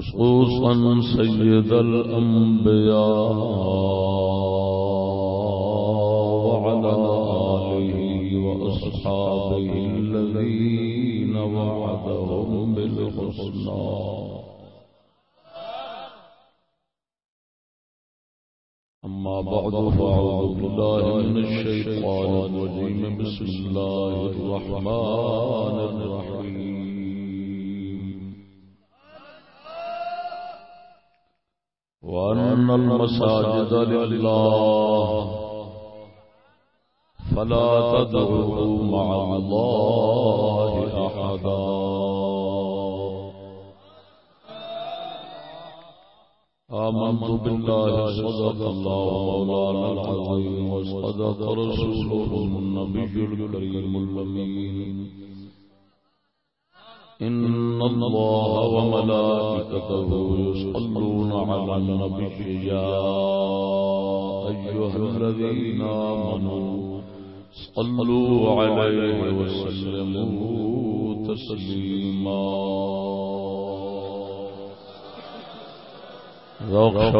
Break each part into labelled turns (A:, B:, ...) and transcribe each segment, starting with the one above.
A: خصوصا سيد الأنبياء وعلى آله وأصحابه الذين وعدهم بالحسنى. أما بعد، فأعوذ بالله من الشيطان الرجيم بسم الله الرحمن الرحيم وأن المساجد لله فلا تدعوا مع الله أحدا آمنت بالله صدق الله مولانا العظيم وصدق رسوله النبي الكريم الأمين إن الله وملائكته يصلون على النبي يا أيها الذين آمنوا صلوا عليه وسلموا تسليما.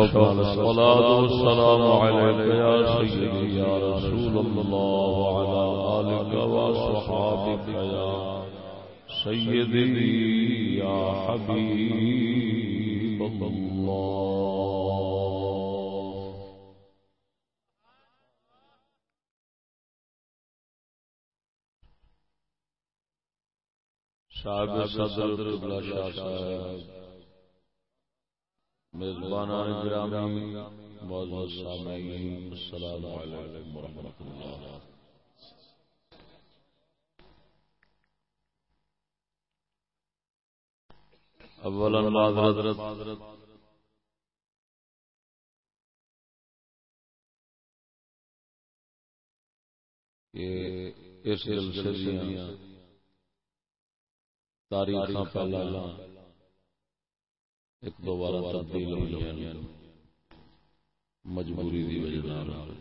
A: الصلاة والسلام عليك يا سيدي يا رسول الله وعلى آلك وصحابك يا سيدي يا حبيب الله صاحب صدر قبلہ شاہ صاحب میزبانان گرامی معزز سامعین السلام علیکم ورحمۃ اللہ اولا معذرت اس سلسلے تاریخ پہلا ایک دو بار تبدیل ہوئی مجبوری دی وجہ نال۔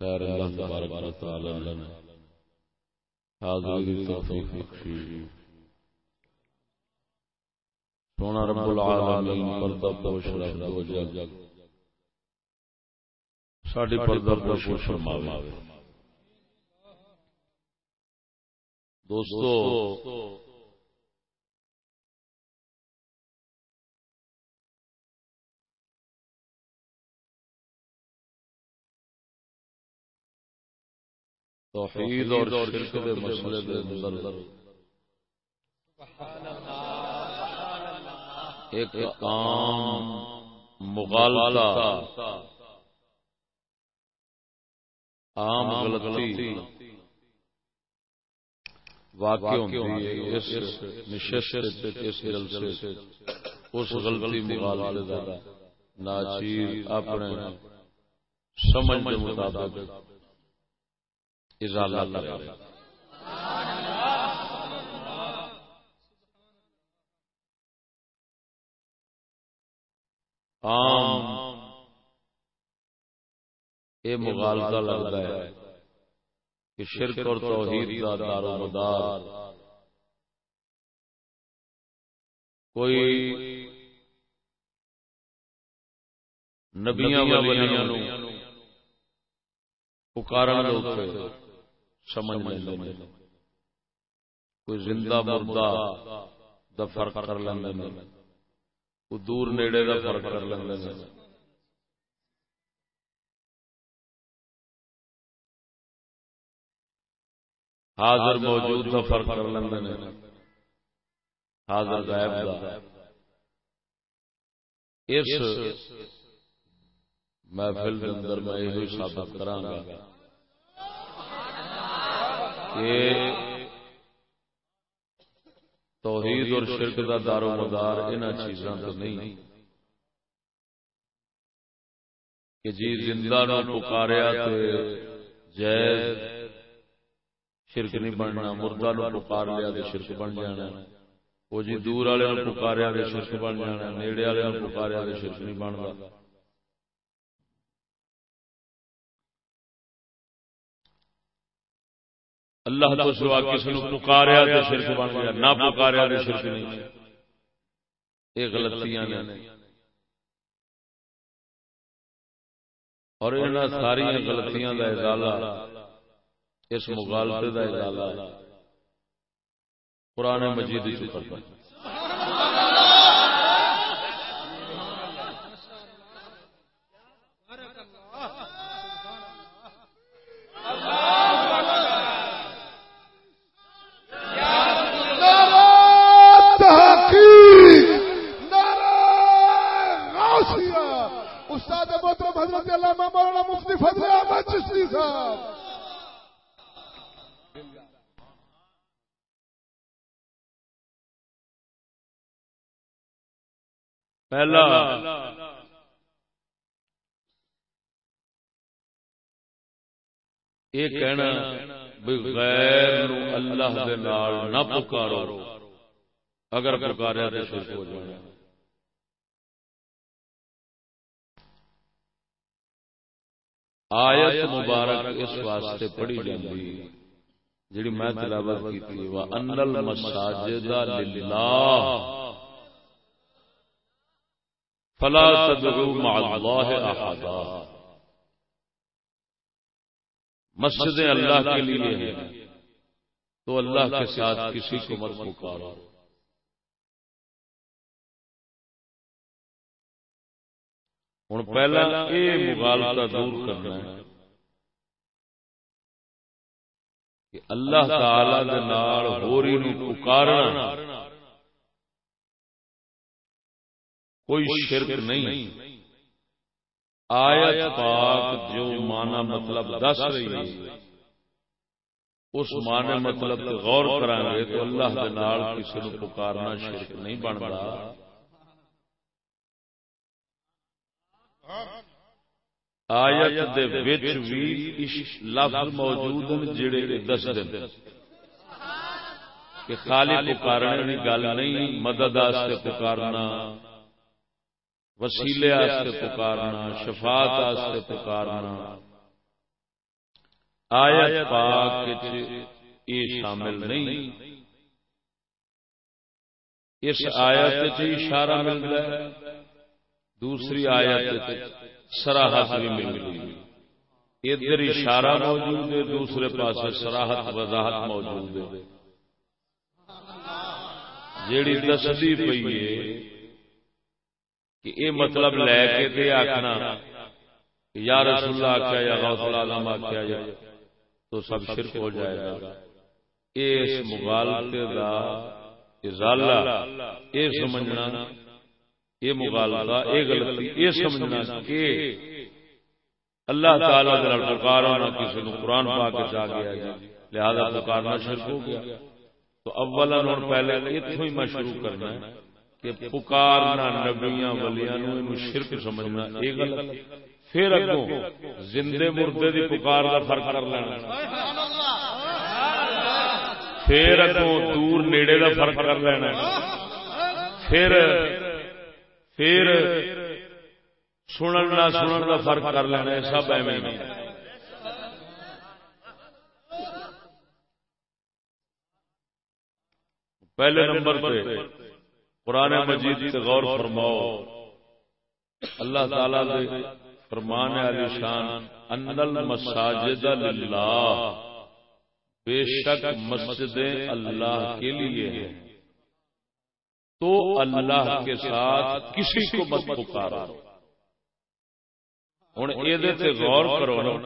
A: خیر اللہ تبارک و تعالی نے حاضری دی توفیق بخشی۔ سونا رب العالمین پردہ پوش رب دو جگ۔ ساڑی پردہ پوش فرماوے۔ دوستو توحید اور شرک دے مسئلے دے اندر۔ ایک عام مغالطہ، عام غلطی واقع ہوتی ہے اس نشست اس جلسے اس غلطی مغالطے دا ناچیر اپنے سمجھ کے مطابق ازالہ کرے۔ عام۔ یہ مغالطہ لگتا ہے کہ شرک اور توحید کا دار و مدار۔ کوئی نبیاں ولیاں پکارن لوگ سمجھ نہیں کوئی زندہ مردہ دا فرق کر لیندے وہ دور نیڑے دا فرق کر لیندے حاضر موجود دا فرق کر لیندے حاضر غائب دا۔ اس محفل کے اندر میں یہ ثابت کراں گا کہ
B: توحید اور شرک دا دار و مدار ان چیزاں تو نہیں۔ کہ جی زندہ نو پکاریا تے جائز شرک نہیں بننا مردہ نو پکار لیا تے شرک بن جانا۔ وہ جی دور والے نو پکاریا تے شرک بن جانا۔ نیڑے والے نو پکاریا تے شرک نہیں بنتا۔ اللہ تو سوا کسی نے پکاریا تے شرک بن گیا نہ پکاریا تے شرک نہیں۔ یہ غلطیاں نے اور ان ساری غلطیاں دا ازالہ اس مغالطے دا ازالہ۔ قرآن مجید کرتا ہے پہلا۔ یہ کہنا غیر اللہ دے نال نہ پکارو۔ اگر پکاریا تو شرک ہو جائے۔ آیت مبارک اس واسطے پڑھی جاتی جڑی میں تلاوت کی ان المساجد للہ فلا تدعو مع اللہ احدا۔ مسجد اللہ کے لیے ہے تو اللہ کے ساتھ کسی کو مت پکارو ہوں پہلا یہ مغالطہ دور کرنا ہے کہ اللہ تعالی دے نال ہوری نو پکارنا۔ کوئی شرک نہیں۔ آیت پاک جو مانا مطلب دس رہی ہے۔ اس معنی مطلب غور کریں گے تو اللہ کے نال کسی نے پکارنا شرک نہیں بن رہا۔ آیت دے وچ وی لفظ موجود جڑے دس دن۔ کہ خالی پکارنے کی گل نہیں مدد پکارنا۔ وسیلے پکارنا، شفاعت پکارنا۔ آیت پاک یہ شامل نہیں۔ اس آیت اشارہ مل رہا ہے۔ دوسری آیت سراہت بھی مل رہی ادھر اشارہ موجود ہے، دوسرے پاس سراہت وضاحت موجود ہے۔ جیڑی دستی پی ہے کہ یہ مطلب لے کے تے آخنا یا رسول اللہ آخیا یا غوث العالم آخیا یا تو سب شرک ہو جائے گا۔ اس مغالطے دا ازالہ یہ سمجھنا یہ مغالطہ یہ غلطی یہ سمجھنا کہ اللہ تعالی دل پکارنا کسی نے قرآن پا کے جا گیا لہذا پکارنا شرک ہو گیا۔ تو اولا اور پہلے اتوں ہی میں شروع کرنا ہے۔ کہ پکارنا نبیاں ولیاں نو شرک سمجھنا، یہ غلط۔ پھر اگوں زندے مردے دی پکار دا فرق کر لینا۔ پھر اگوں دور نیڑے دا فرق کر لینا۔ پھر پھر سنن نہ سنن دا فرق کر لینا سب ایویں پہلے نمبر پہ قرآن مجید سے غور فرماؤ۔ اللہ تعالی دے فرمان علی شان، ان المساجد للہ بے شک مسجد اللہ کے لیے ہے تو اللہ کے ساتھ کسی کو مت پکارو۔ ہوں یہ غور کرو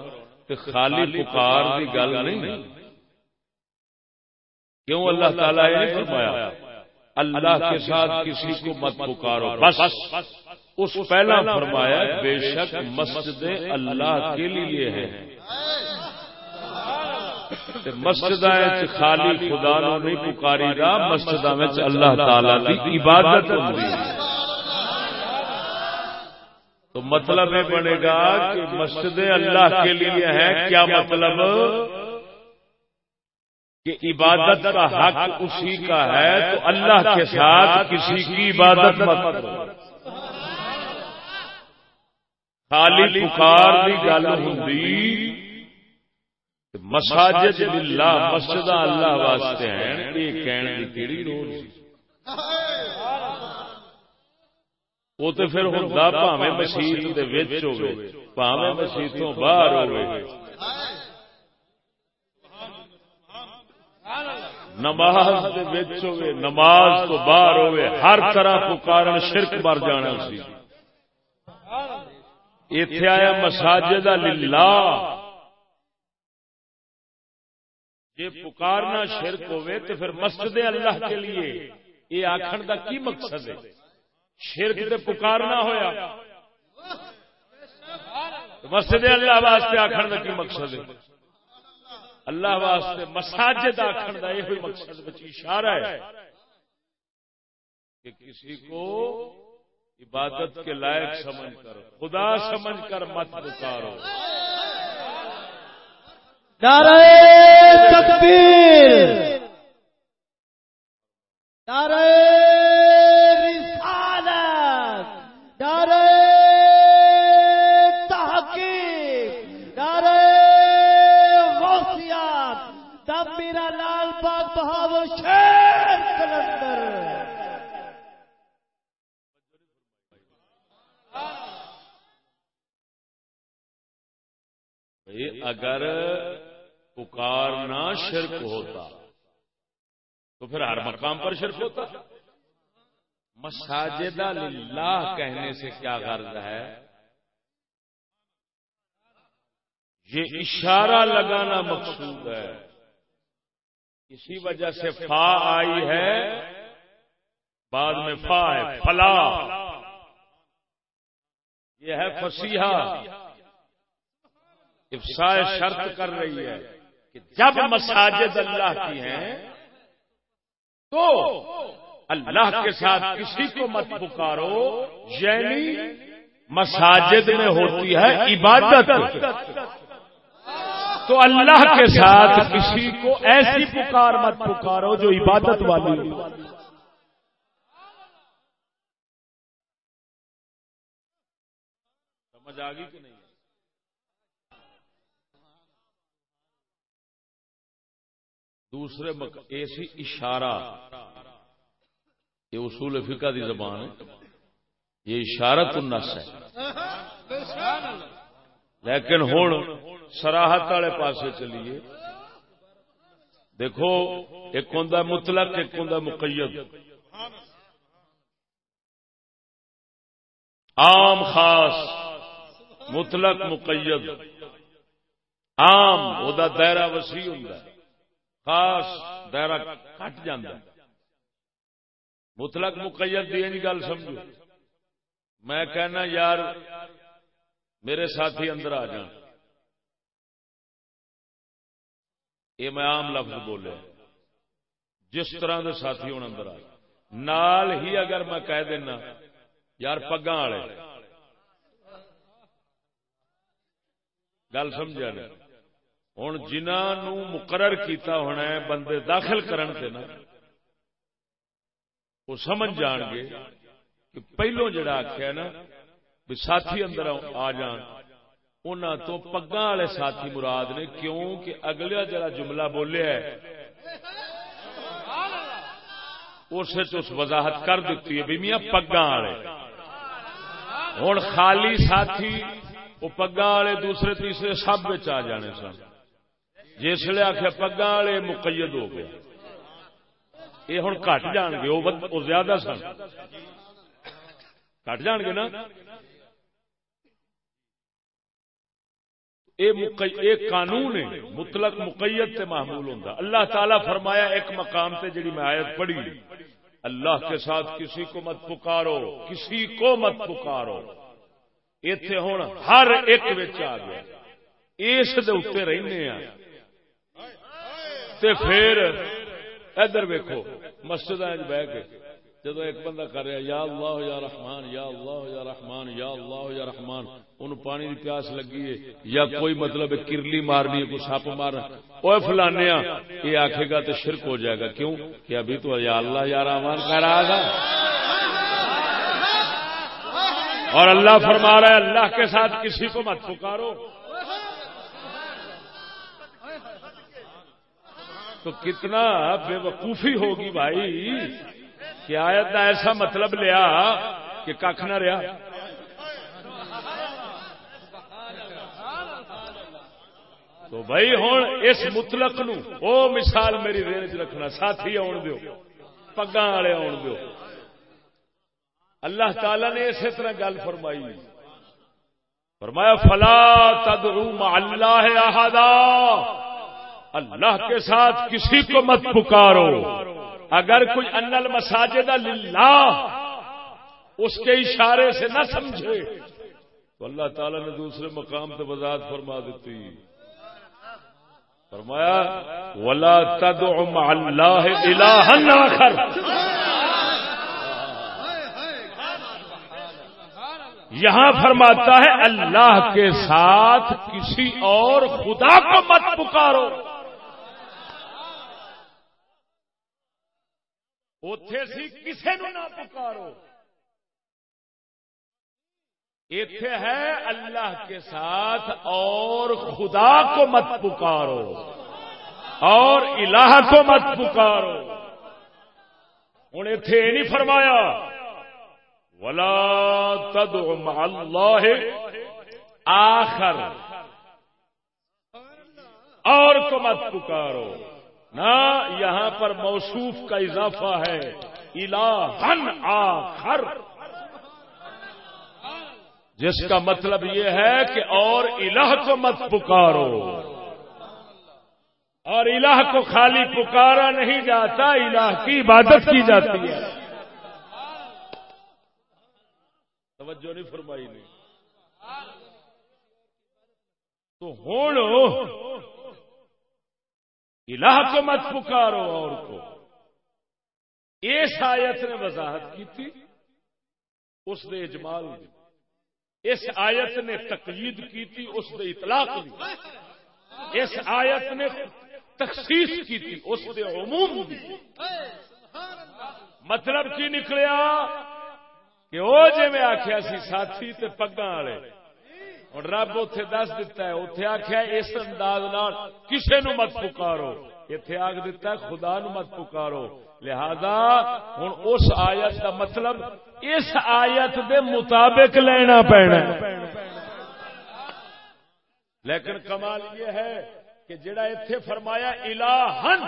B: کہ خالی پکار کی گل نہیں۔ کیوں اللہ تعالی نے فرمایا؟ اللہ کے ساتھ کسی کو مت پکارو۔ بس اس پہلا فرمایا بے شک مسجد اللہ کے لیے ہے مسجد خالی خدا نو نہیں پکاری گا مسجد اللہ تعالی کی عبادت تو مطلب یہ بنے گا کہ مسجد اللہ کے لیے ہے کیا مطلب؟ کہ عبادت کا حق اسی کا ہے، تو اللہ کے ساتھ کسی کی عبادت مت خالی پکار کی گل ہوں مساجد اللہ مسجد اللہ واسطے ہیں، یہ کہنے کی کیڑی لوڑ وہ تو پھر ہوں پاوے مسیت پاوے مسیتوں باہر ہوئے نماز ہوئے، نماز تو باہر ہوئے، ہر طرح پکارن شرک مر جانا سی۔ اتے آیا مساجد اللہ یہ پکارنا شرک ہوئے تو پھر مسجد اللہ کے لیے۔ یہ آخر کا کی مقصد ہے؟ شرک سے پکارنا ہوا مسجد اللہ واسطے آخر کا کی مقصد ہے؟ اللہ واسطے مساجد آخر کا یہ مقصد اشارہ ہے کہ کسی کو عبادت کے لائق سمجھ کر، خدا سمجھ کر مت پکارو۔
C: نعرہ تکبیر۔ نعرہ
B: اگر پکارنا شرک ہوتا تو پھر ہر مقام پر شرک ہوتا۔ مساجد اللہ کہنے سے کیا غرض ہے؟ یہ اشارہ لگانا مقصود ہے۔ اسی وجہ سے فا آئی ہے۔ بعد میں فا ہے، فلا۔ یہ ہے فسیحا افسائے شرط کر رہی ہے کہ جب مساجد اللہ کی ہیں، تو اللہ کے ساتھ کسی کو مت پکارو یعنی مساجد میں ہوتی ہے عبادت۔ تو اللہ کے ساتھ کسی کو ایسی پکار مت پکارو جو عبادت والی سمجھ آ گئی کہ نہیں؟ دوسرے مک... ایسی اشارہ. یہ اصول فقہ دی زبان ہے. یہ اشارت النس ہے. لیکن ہوں سراہت والے پاسے چلیے. دیکھو، ایک ہوں مطلق، ایک ہوں مقید. عام خاص، مطلق، مقید. عام، وہ دائرہ وسیع ہوں خاص دائرہ کٹ جا مطلق مقید دی گل سمجھو۔ میں کہنا، یار، میرے ساتھی اندر آ جان یہ میں عام لفظ بولے۔ جس طرح کے ساتھی ہوں اندر آ نال ہی اگر میں کہہ دینا، یار پگا والے۔ گل سمجھا نہیں ہوں جنہوں مقرر کیتا ہونا ہے، بندے داخل کرن سے نا، وہ سمجھ جان گے کہ پہلو جڑا آخیا نا، بھی ساتھی اندر آ جان۔ ان تو پگا والے ساتھی مراد نے، کیوں کہ اگلا جڑا جملہ بولیا ہے اس وضاحت کر دیتی ہے، بھی میاں پگا والے۔ ہوں خالی ساتھی، وہ پگا والے دوسرے تیسرے سب آ جانے سن۔ جسے آخیا پگا والے مقید ہو گئے یہ ہوں کٹ جان گے، وہ زیادہ سن۔ کٹ جان گے نا؟ یہ قانون ہے، مطلق مقید سے معمول ہوں اللہ تعالی فرمایا، ایک مقام سے جی میں آیت پڑھی۔ اللہ کے ساتھ کسی کو مت پکارو، کسی کو مت پکارو۔ اتے ہوں ہر ایک آ گیا۔ اس رہنے ہاں۔ تے پھر ادھر ویکو مسجد بہ کے جدو ایک بندہ کر رہا یا اللہ، یا رحمان، یا اللہ، یا رحمان، یا اللہ، یا رحمان ان پانی کی پیاس لگی ہے، یا کوئی مطلب کرلی مارنی ہے، کوئی سپ مارنا وہ فلانے یہ آخے گا تو شرک ہو جائے گا، کیوں؟ کہ ابھی تو یا اللہ، یا رحمان کہہ رہا تھا اور اللہ فرما رہا ہے، اللہ کے ساتھ کسی کو مت پکارو۔ تو کتنا بے وقوفی ہوگی بھائی؟ کہ آیت کا ایسا مطلب لیا کہ کھ نہ رہا۔ تو بھائی ہوں اس مطلق نو، او مثال میری رین چ رکھنا، ساتھی آن دو پگا والے آن دو اللہ تعالی نے اسی طرح گل فرمائی۔ فرمایا، فلا تدعو مع اللہ احدا اللہ کے ساتھ کسی کو مت پکارو۔ اگر کوئی انل مساجد للہ اس کے اشارے سے نہ سمجھے، تو اللہ تعالی نے دوسرے مقام پہ وضاحت فرما دیتی۔ فرمایا، ولا تدع مع اللہ الہ آخر۔ یہاں فرماتا ہے، اللہ کے ساتھ کسی اور خدا کو مت پکارو۔ اتے سی کسی نو نہ پکارو۔ اتے ہے اللہ کے ساتھ اور خدا کو مت پکارو۔ اور الہ کو مت پکارو۔ ہوں اتے یہ نہیں فرمایا۔ ولا تد اللہ آخر۔ اور کو مت پکارو۔ نہ یہاں پر موصوف کا اضافہ ہے، الہن آخر۔ جس کا مطلب یہ ہے کہ اور الہ کو مت پکارو۔ اور الہ کو خالی پکارا نہیں جاتا، الہ کی عبادت کی جاتی ہے۔ توجہ نہیں فرمائی نہیں۔ تو ہوں الہ کو مت پکارو اور کو۔ اس آیت نے وضاحت کی تھی، اس نے اجمال دی۔ اس آیت نے تقید کی تھی، اس نے اطلاق دی۔ اس آیت نے تخصیص کی تھی، اس نے عموم دی۔ مطلب کی نکلیا کہ وہ جی میں آخیا سی ساتھی تے پگا والے اور رب اتے دس دتا ہے اتے آخیا اس انداز کسی نو مت پکارو۔ اتے آگ دتا ہے، خدا نو مت پکارو۔ لہذا ہوں اس آیت کا مطلب اس آیت دے مطابق لینا پینا لیکن کمال یہ ہے کہ جڑا اتے فرمایا، الہن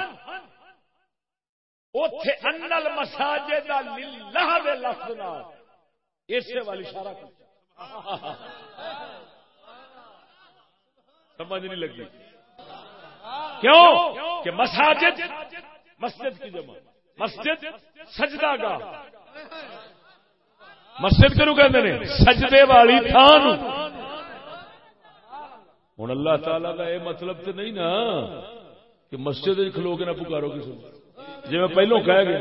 B: اتے انل مساجد للہ دے لفظ اسے والی اشارہ کرتا سمجھ نہیں لگی۔ کیوں؟ کہ مساجد، مسجد کی جمع۔ مسجد سجدہ گاہ۔ مسجد کرو کہ سجدے والی تھان۔ ہوں اللہ تعالی کا یہ مطلب تو نہیں نا کہ مسجد کھلو کے نہ پکارو کسی جی میں پہلو کہہ گیا۔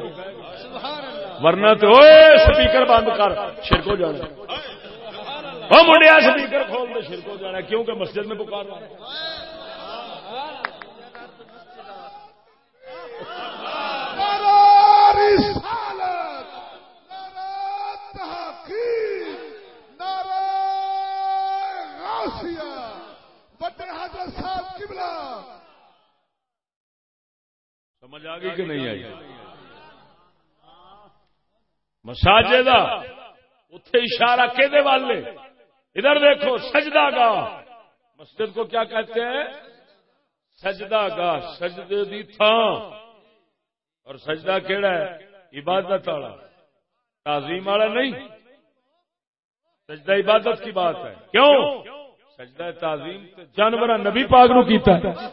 B: ورنہ تو سپیکر بند کر شرکو جانا۔ وہ منڈیا سپیکر کھول دے شرکو جانا کیونکہ مسجد میں پکار رہا سمجھ آ گئی کہ نہیں آئی؟ مساجد اتے اشارہ کہ والے؟ ادھر دیکھو، سجدہ گاہ۔ مسجد کو کیا کہتے ہیں؟ سجدہ گاہ، سجدے دی تھان اور سجدہ کیڑا ہے؟ عبادت والا۔ تعظیم والا نہیں۔ سجدہ عبادت کی بات ہے۔ کیوں؟ سجدہ تعظیم جانور نبی پاک نو کیتا ہے۔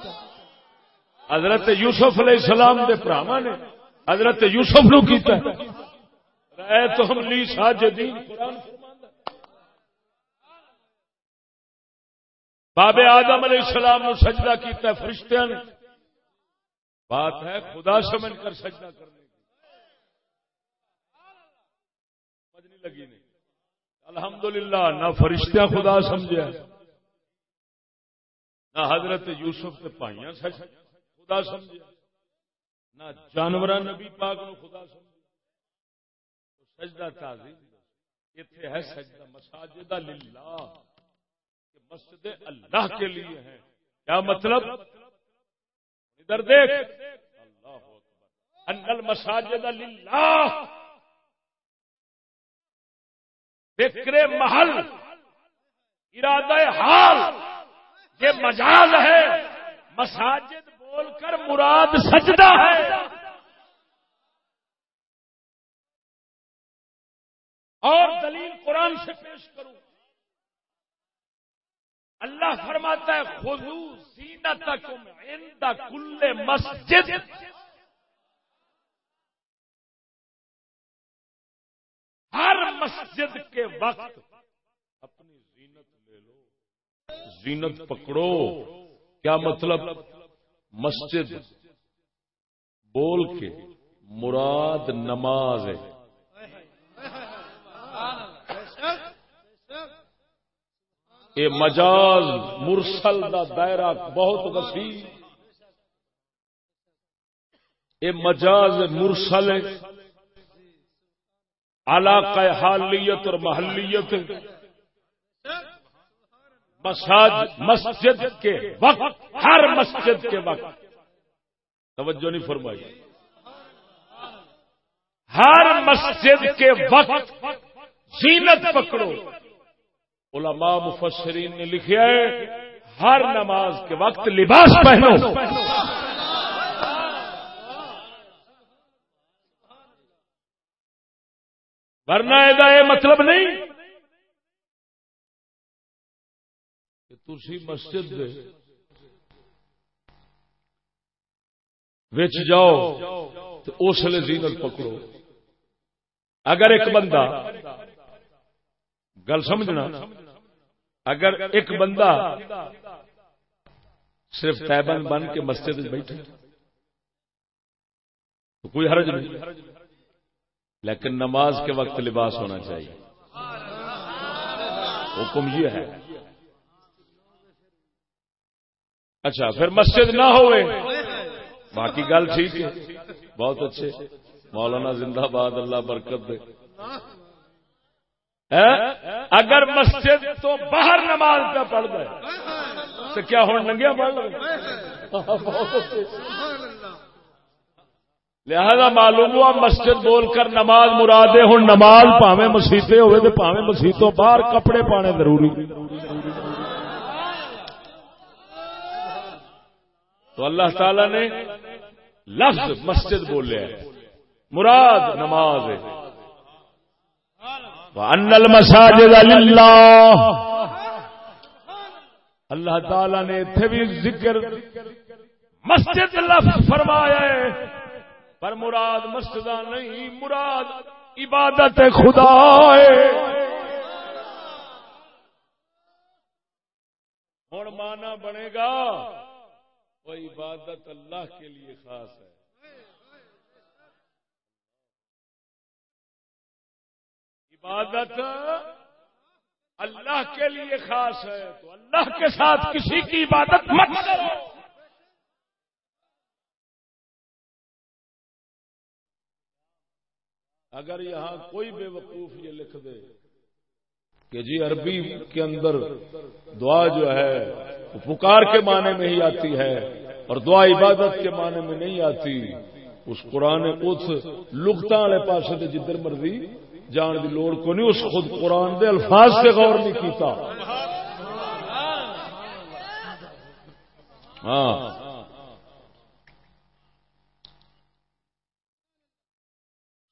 B: حضرت یوسف علیہ السلام دے پراوا نے حضرت یوسف نو کیتا ہے۔ اے تو ہم لی ساجدین قرآن بابے آدم علیہ السلام نو سجدہ کیتا ہے، فرشتیاں نے بات ہے، خدا سمجھ کر سجدہ کرنے کی۔ سمجھ لگی نہیں۔ الحمدللہ، نہ فرشتہ خدا سمجھا نہ حضرت یوسف کے پائیاں خدا سمجھا نہ جانور نبی پاک نو خدا سمجھا سجدہ تازی اتنے ہے سجدہ مساجدہ للہ۔ کہ مسجد اللہ کے لیے ہے کیا مطلب؟ ادھر دیکھ۔ اللہ انل مساجد للہ۔ فکر محل، ارادہ حال، یہ مجاز ہے۔ مساجد بول کر مراد سجدہ ہے۔ اور دلیل قرآن سے پیش کروں۔ اللہ فرماتا ہے خزو زینت کل مسجد. ہر مسجد کے وقت اپنی زینت لے لو۔ زینت پکڑو۔ کیا مطلب؟ مسجد بول کے مراد نماز ہے۔ یہ مجاز مرسل دا دائرہ بہت وسیع۔ یہ مجاز مرسل علاقہ حالیت اور محلیت۔ مسجد کے وقت، ہر مسجد کے وقت۔ توجہ نہیں فرمائی۔ ہر مسجد کے وقت زینت پکڑو۔ علماء مفسرین نے لکھا ہے ہر نماز کے وقت لباس پہنو۔ ورنہ یہ مطلب نہیں کہ تھی مسجد وچ جاؤ تو اس لیے زینت پکڑو۔ اگر ایک بندہ گل سمجھنا، اگر ایک بندہ صرف تیبن بن کے مسجد بیٹھے، تو کوئی حرج نہیں، لیکن نماز کے وقت لباس ہونا چاہیے۔ حکم یہ ہے۔ اچھا پھر مسجد نہ ہوئے۔ باقی گل ٹھیک ہے۔ بہت اچھے۔ مولانا زندہ باد، اللہ برکت دے۔ اگر مسجد تو باہر نماز کا پڑھ گئے تو کیا ہوں ننگیا پڑھ لہذا معلوم ہوا مسجد بول کر نماز مرادے ہوں، نماز پاوے مسیطے ہوئے تو پاوے مسیطوں باہر کپڑے پانے ضروری۔ تو اللہ تعالی نے لفظ مسجد بولے مراد نماز ہے۔ المساجد للہ اللہ تعالی نے اتنے بھی ذکر مسجد لفظ فرمایا ہے، پر مراد مسجد نہیں، مراد عبادت خدا ہے۔ ہوں مانا بنے گا، وہ عبادت اللہ کے لیے خاص ہے۔ عبادت اللہ کے لیے خاص ہے، تو اللہ کے ساتھ کسی کی عبادت مت کرو۔ اگر یہاں کوئی بے وقوف یہ لکھ دے کہ جی عربی کے اندر دعا جو ہے وہ پکار کے معنی میں ہی آتی ہے اور دعا عبادت کے معنی میں نہیں آتی، اس قرآن اس لکتا والے پاس جدھر مرضی جان دی لوڑ کو نہیں، اس خود قرآن دے الفاظ سے غور نہیں کیتا۔ ہاں۔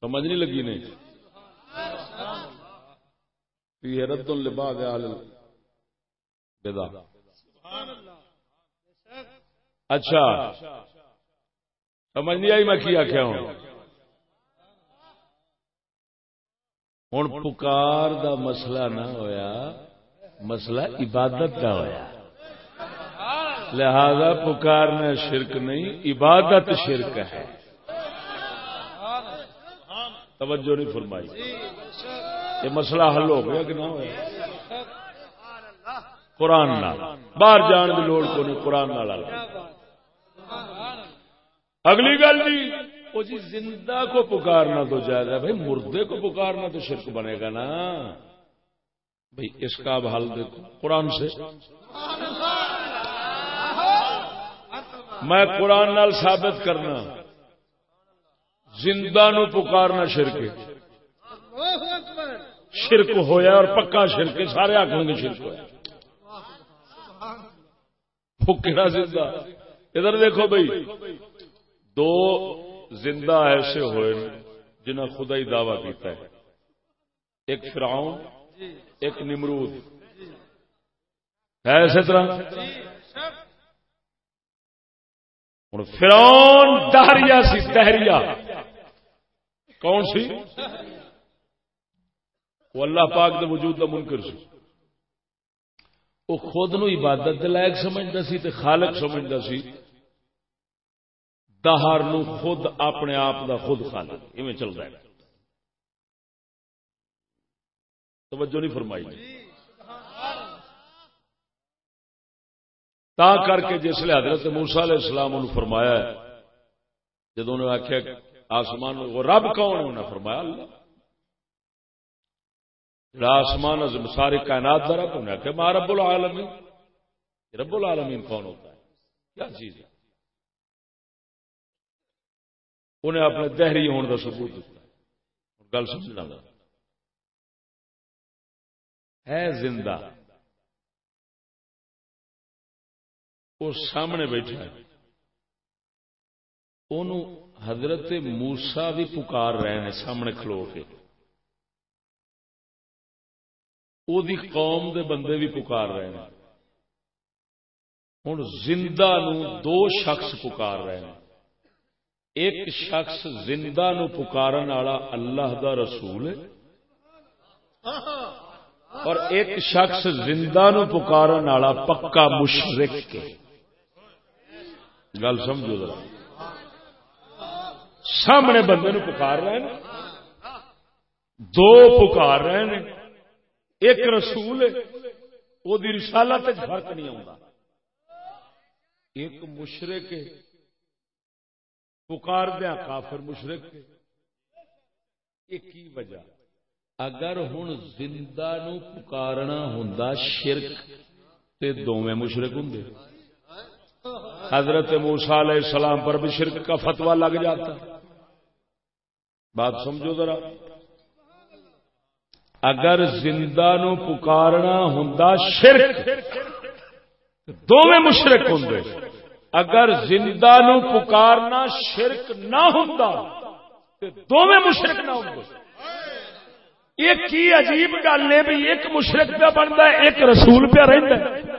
B: سمجھ نہیں لگی نہیں۔ یہ رد البا بدا اچھا۔ سمجھ نہیں آئی میں کیا کیا ہوں۔ ہوں پکار دا مسئلہ نہ ہویا، مسئلہ عبادت کا ہوا لہذا پکارنا شرک نہیں، عبادت شرک ہے۔ توجہ نہیں فرمائی۔ یہ مسئلہ حل ہو گیا کہ نہ ہوا قرآن باہر جان کی لوڑ کو نہیں، قرآن اگلی گل جی۔ وہ جی زندہ کو پکارنا تو جائز ہے، بھائی مردے کو پکارنا تو شرک بنے گا نا۔ بھائی اس کا اب حل دیکھو، قرآن سے۔ میں قرآن نال ثابت کرنا، زندہ نو پکارنا شرک شرک ہویا اور پکا شرک سارے آخر گے شرک ہوا پکڑا زندہ۔ ادھر دیکھو بھائی، دو زندہ ایسے ہوئے جنہیں خدا ہی دعوی کیتا ہے۔ ایک فرعون، ایک نمرود۔ ہے اسی طرح؟ ہوں فرون دہریا سی، دہریا۔ کون سی؟ وہ اللہ پاک دے وجود کا منکر سی۔ وہ خود نو عبادت لائق سمجھتا سی تے خالق سمجھتا سی۔ دہر نو خود اپنے آپ دا خود خالق ایویں چل رہا ہے۔ توجہ نہیں فرمائی جی۔ تا کر کے جس لیے حضرت موسا علیہ السلام انہوں فرمایا ہے جدو انہوں نے آخیا آسمان وہ رب کون انہوں فرمایا، اللہ۔ جڑا آسمان ساری کائنات کا رب انہیں آخیا ماں رب العالمین۔ رب العالمین کون ہوتا ہے؟ کیا چیز ہے؟ انہیں اپنے دہری ہونے کا ثبوت دیتا گل سمجھنا ہے زندہ وہ سامنے بیٹھا ہے۔ حضرت موسا بھی پکار رہے ہیں سامنے کھلو کے۔ وہ قوم دے بندے بھی پکار رہے ہیں۔ ہوں، زندہ نو دو شخص پکار رہے ہیں۔ ایک شخص زندہ نو پکارن والا اللہ دا رسول ہے اور ایک شخص زندہ نو پکارن والا پکا مشرق ہے۔ گل سمجھو ذرا۔ سامنے بندے نو پکار رہے ہیں۔ دو پکار رہے ہیں۔ ایک رسول وہ رسالت فرق نہیں آتا ایک مشرق پکار دیا کافر مشرق ایک ہی وجہ؟ اگر ہوں زندہ نو پکارنا ہوں شرک، تے دونوں مشرق ہوں حضرت موسا علیہ السلام پر بھی شرک کا فتوا لگ جاتا۔ بات سمجھو ذرا۔ اگر زندہ نو پکارنا ہوں شرک دونوں مشرق ہوں اگر زندہ نو پکارنا شرک نہ ہوں دونوں مشرق نہ ہوں۔ ایک ہی عجیب گل ہے بھی ایک مشرق پہ بنتا ہے، ایک رسول پہ رہتا ہے۔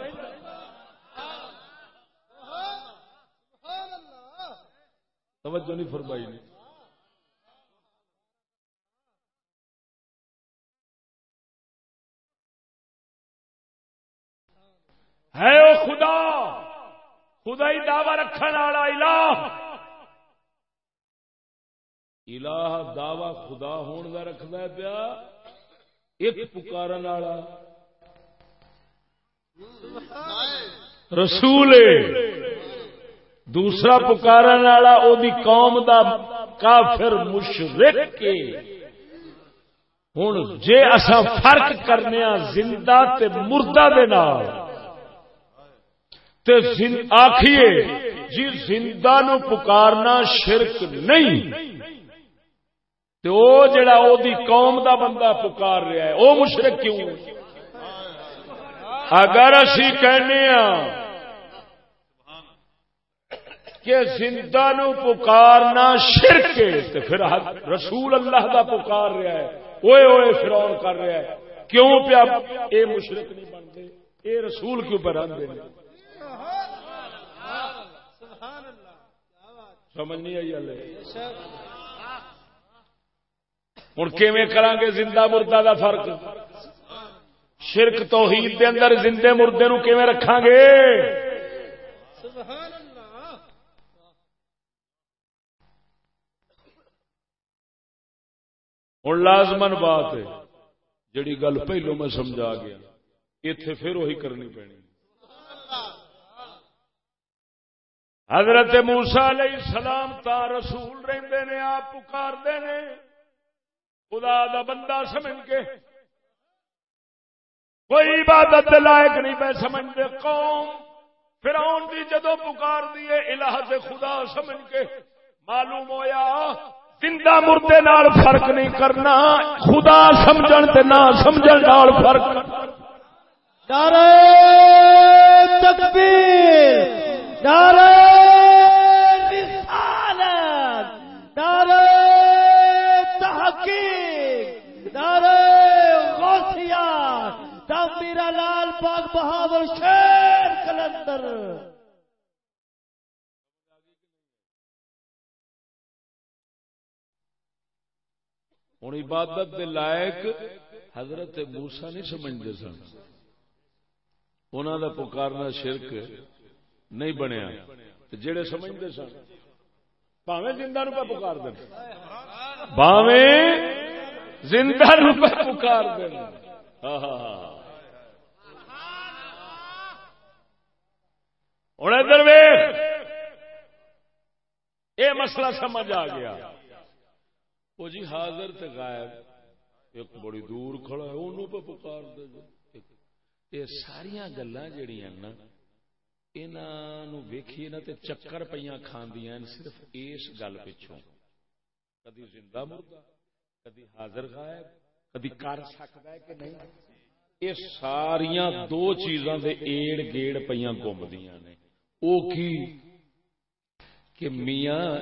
B: توجہ نہیں فرمائی نہیں ہے وہ خدا! خدا ہی دعوی رکھنے والا الہ. الہ دعوی خدا ہون کا رکھتا ہے پیا. ایک پکارن والا. رسول. دوسرا پکارن والا دی قوم دا کافر مشرق کے. ہوں جے اصا فرق کرنے زندہ تے مردہ دے نال. تے آخیے جی زندہ نو پکارنا شرک نہیں۔ تے او جڑا او دی قوم دا بندہ پکار رہا ہے، او مشرک کیوں؟ اگر اسی کہنے ہاں کہ زندہ نو پکارنا شرک تو پھر رسول اللہ دا پکار رہا ہے۔ اوے اوے فرور کر رہا ہے۔ کیوں پیا اے مشرک نہیں بنتے؟ اے رسول کیوں پر آدھے سمجھ نہیں آئی ہلے ہوں کران گے زندہ مردہ دا فرق؟ شرک توحید دے اندر زندے مردے نو کی رکھا گے ہوں لازمن بات ہے جڑی گل پہلو میں سمجھا گیا اتے پھر وہی کرنی پینی۔ حضرت موسا علیہ السلام تا رسول رہندے نے، آپ پکارتے نے۔ خدا دا بندہ سمجھ کے۔ کوئی عبادت لائق نہیں پہ سمجھتے قوم فرعون دی جدو پکار دیے الہ سے خدا سمجھ کے۔ معلوم ہویا، زندہ مردے نال فرق نہیں کرنا، خدا سمجھن تے نہ سمجھن نال فرق۔
C: نعرہ تکبیر۔ نعرہ رسالت، نعرہ تحقیق، نعرہ غوثیہ میرا لال پاک بہاور شیر کلندر۔
B: ہوں عبادت دے لائق حضرت موسا نہیں سمجھتے سن۔ انہوں دا پکارنا شرک نہیں بنیا۔ جڑے سمجھتے سن۔ پاوے زندہ نو پہ پکار دیں پاوے زندہ نو پہ پکار دیں ہاں ہاں ہاں ہوں ادھر ویخ یہ مسئلہ سمجھ آ گیا۔ وہ جی حاضر تے غائب۔ ایک بڑی دور کھڑا ہے انہوں پہ پکار دے یہ ساریا گلا جہیا نا ویکھیے نا تے چکر پہ کھاندیاں صرف اس گل پچھوں۔ کدی زندہ مردہ کدی حاضر غائب، کدی کر سکتا ہے کہ نہیں۔ یہ ساریا دو چیزاں دے ایڑ گیڑ پہ گمدیاں نے۔ او کی؟ کہ میاں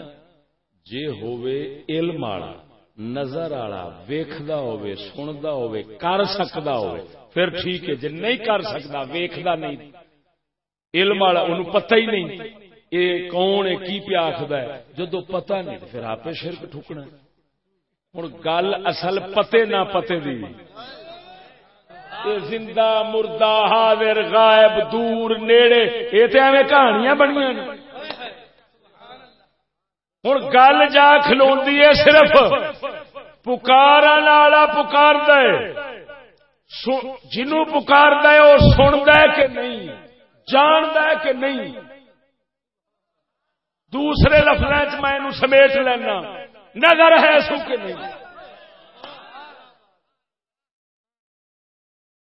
B: جے ہووے علم والا، نظر والا، ویکھدا ہووے، سندا ہووے، کر سکدا ہووے، پھر ٹھیک ہے، جے نہیں کر سکدا، ویکھدا نہیں۔ علم والا انہوں پتہ ہی نہیں اے کون ہے، کی پیا آخدا ہے۔ جدو پتہ نہیں پھر آپ شرک ٹھکنا ہوں گل اصل پتے نہ پتے دی۔ زندہ مردہ، حاضر، غائب، دور، نیڑے یہ تو ایویں کہانیاں بنیا ہوں گل جا کھلو صرف پکار پکار دے جنو پکار دے وہ سن کہ نہیں؟ جان کہ نہیں؟ دوسرے لفظ میں سمیٹ لینا۔ نظر ہے سو کہ نہیں؟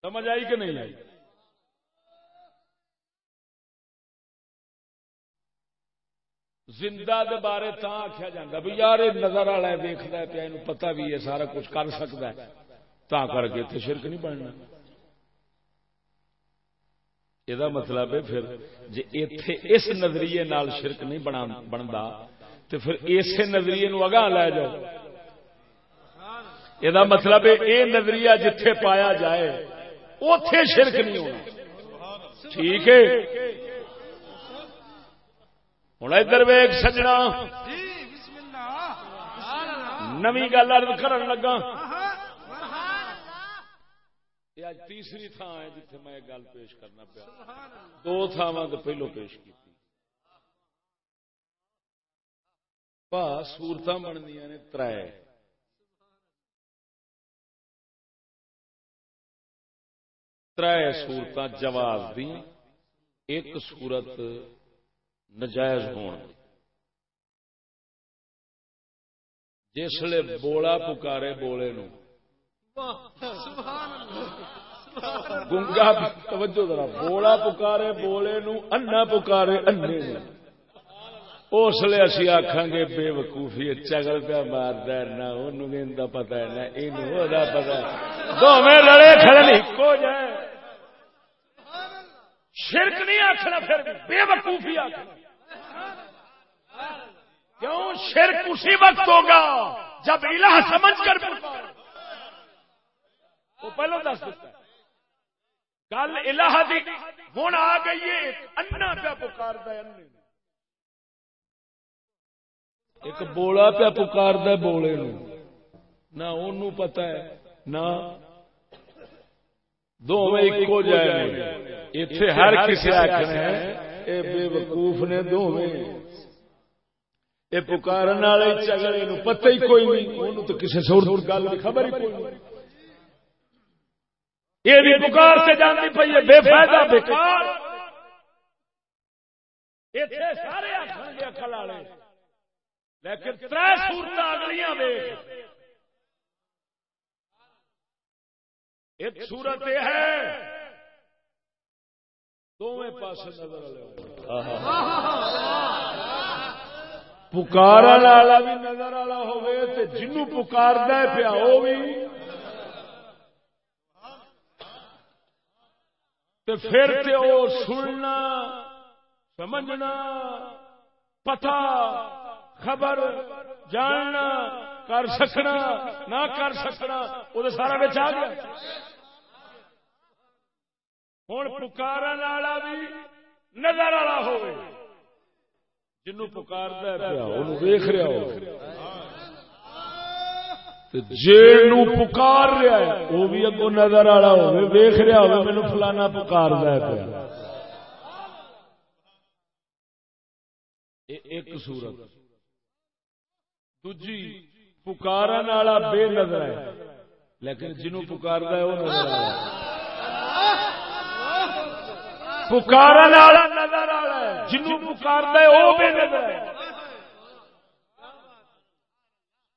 B: سمجھ آئی کہ نہیں آئی؟ زندہ دے بارے تا آخیا جا بھی یار یہ نظر والا دیکھتا ہے پیا پتا بھی ہے، سارا کچھ کر سکتا ہے۔ تا کر کے اتنے شرک نہیں بننا۔ یہ مطلب ہے پھر جی اتے اس نظریے نال شرک نہیں بنتا تو پھر اسی نظریے نو اگاں لے جاؤ یہ مطلب ہے یہ نظریہ جتھے پایا جائے اتے شرک نہیں ہونا ٹھیک ہے ہوں ادھر ویگ سجنا نمی گل ارد کر لگا یہ تیسری تھان ہے جتھے میں گل پیش کرنا پیا۔ دو تھاواں تو پہلو پیش کی سورت بننیا نے تر تر سورت جواز دی ایک سورت نجائز ہون۔ جسے بولا پکارے بولے نو۔ گنگا توجہ ذرا بولا پکارے بولے نو انا پکارے انے اس لیے اسی آخان گے بے وقوفی چگل پہ مارد نہ انہوں پتا ہے، نہ یہ پتا دونوں لڑے کھڑے نہیں جائے۔ شرک نہیں آخنا پھر بے وقوفی آخنا کیوں؟ شرک اسی وقت ہوگا جب الہ سمجھ کر وہ پہلو دس دیتا گل الہ دی ہوں آ گئی ہے انا پیا پکار ایک بولا پیا پکار بولے نہ ان پتا ہے، نہ دونوں ایک جائے اتے ہر کسی آخر بے وقوف نے دونوں یہ پکار والے چگڑے پتہ ہی کوئی نہیں انہوں تو کسی سور گل کی خبر ہی کوئی نہیں۔ یہ بھی پکار سے جانتی پی ہے، بے فائدہ بیکار سارے آخر گے اکل والے۔ لیکن تر سورت اگلیاں ایک سورت یہ ہے دونوں پاس نظر پکار والا بھی نظر والا ہوگی جنو پکار پیا وہ بھی۔ پھر وہ سننا، سمجھنا، پتا، خبر، جاننا، کر سکنا، نہ کر سکنا وہ سارا بچ آ گیا۔ ہوں پکار والا بھی نظر والا ہو جنو پکار ویخ رہا ہو۔ جی پکار رہا ہے، وہ بھی اگو نظر والا ہو ویخ رہا ہو مینو فلانا پکار پیا۔ ایک صورت۔ دجی پکار والا بے نظر ہے، لیکن جنو پکار وہ نظر پکار والا نظر آ رہا ہے جنو پکار وہ بے نظر ہے۔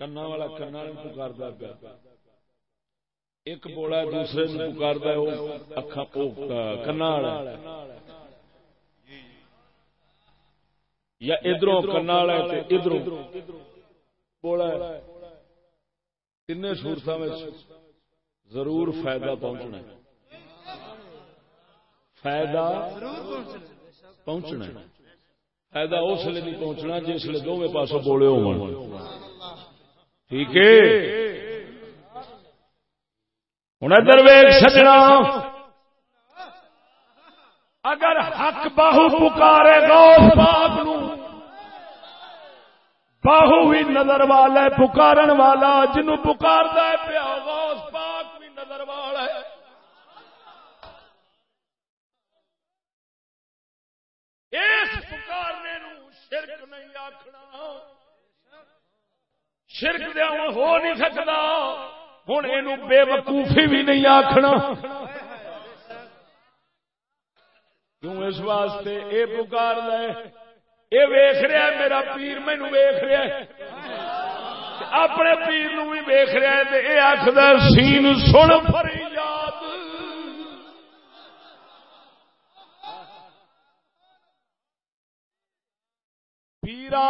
B: کنا والا کنا پکارتا پیا ایک بولا دوسرے پکارتا کنا یا ادھر کنا والا ادھر بولا تین سورت ضرور فائدہ پہنچنا فائدہ پہنچنا فائدہ اس لیے نہیں پہنچنا جس لیے دونوں پاسوں بولے ہو ٹھیک ہے۔ ہوں ادھر ویگ سجنا۔ اگر حق باہو پکارے غوث پاک نو۔ باہو بھی نظر والا ہے، پکارن والا۔ جنو پکار ہے، پیا غوث پاک بھی نظر والا ہے۔ اس پکارنے نو شرک نہیں آخنا شرک دیا ہو نہیں سکتا۔ ہوں یہ بے وقوفی بھی نہیں آخنا کیوں اس واسطے؟ اے پکار لے اے ویخ رہا میرا پیر مینو ویخ رہا اپنے پیر نو بھی ویخ رہا ہے یہ آخر سین سن فری یاد پیرا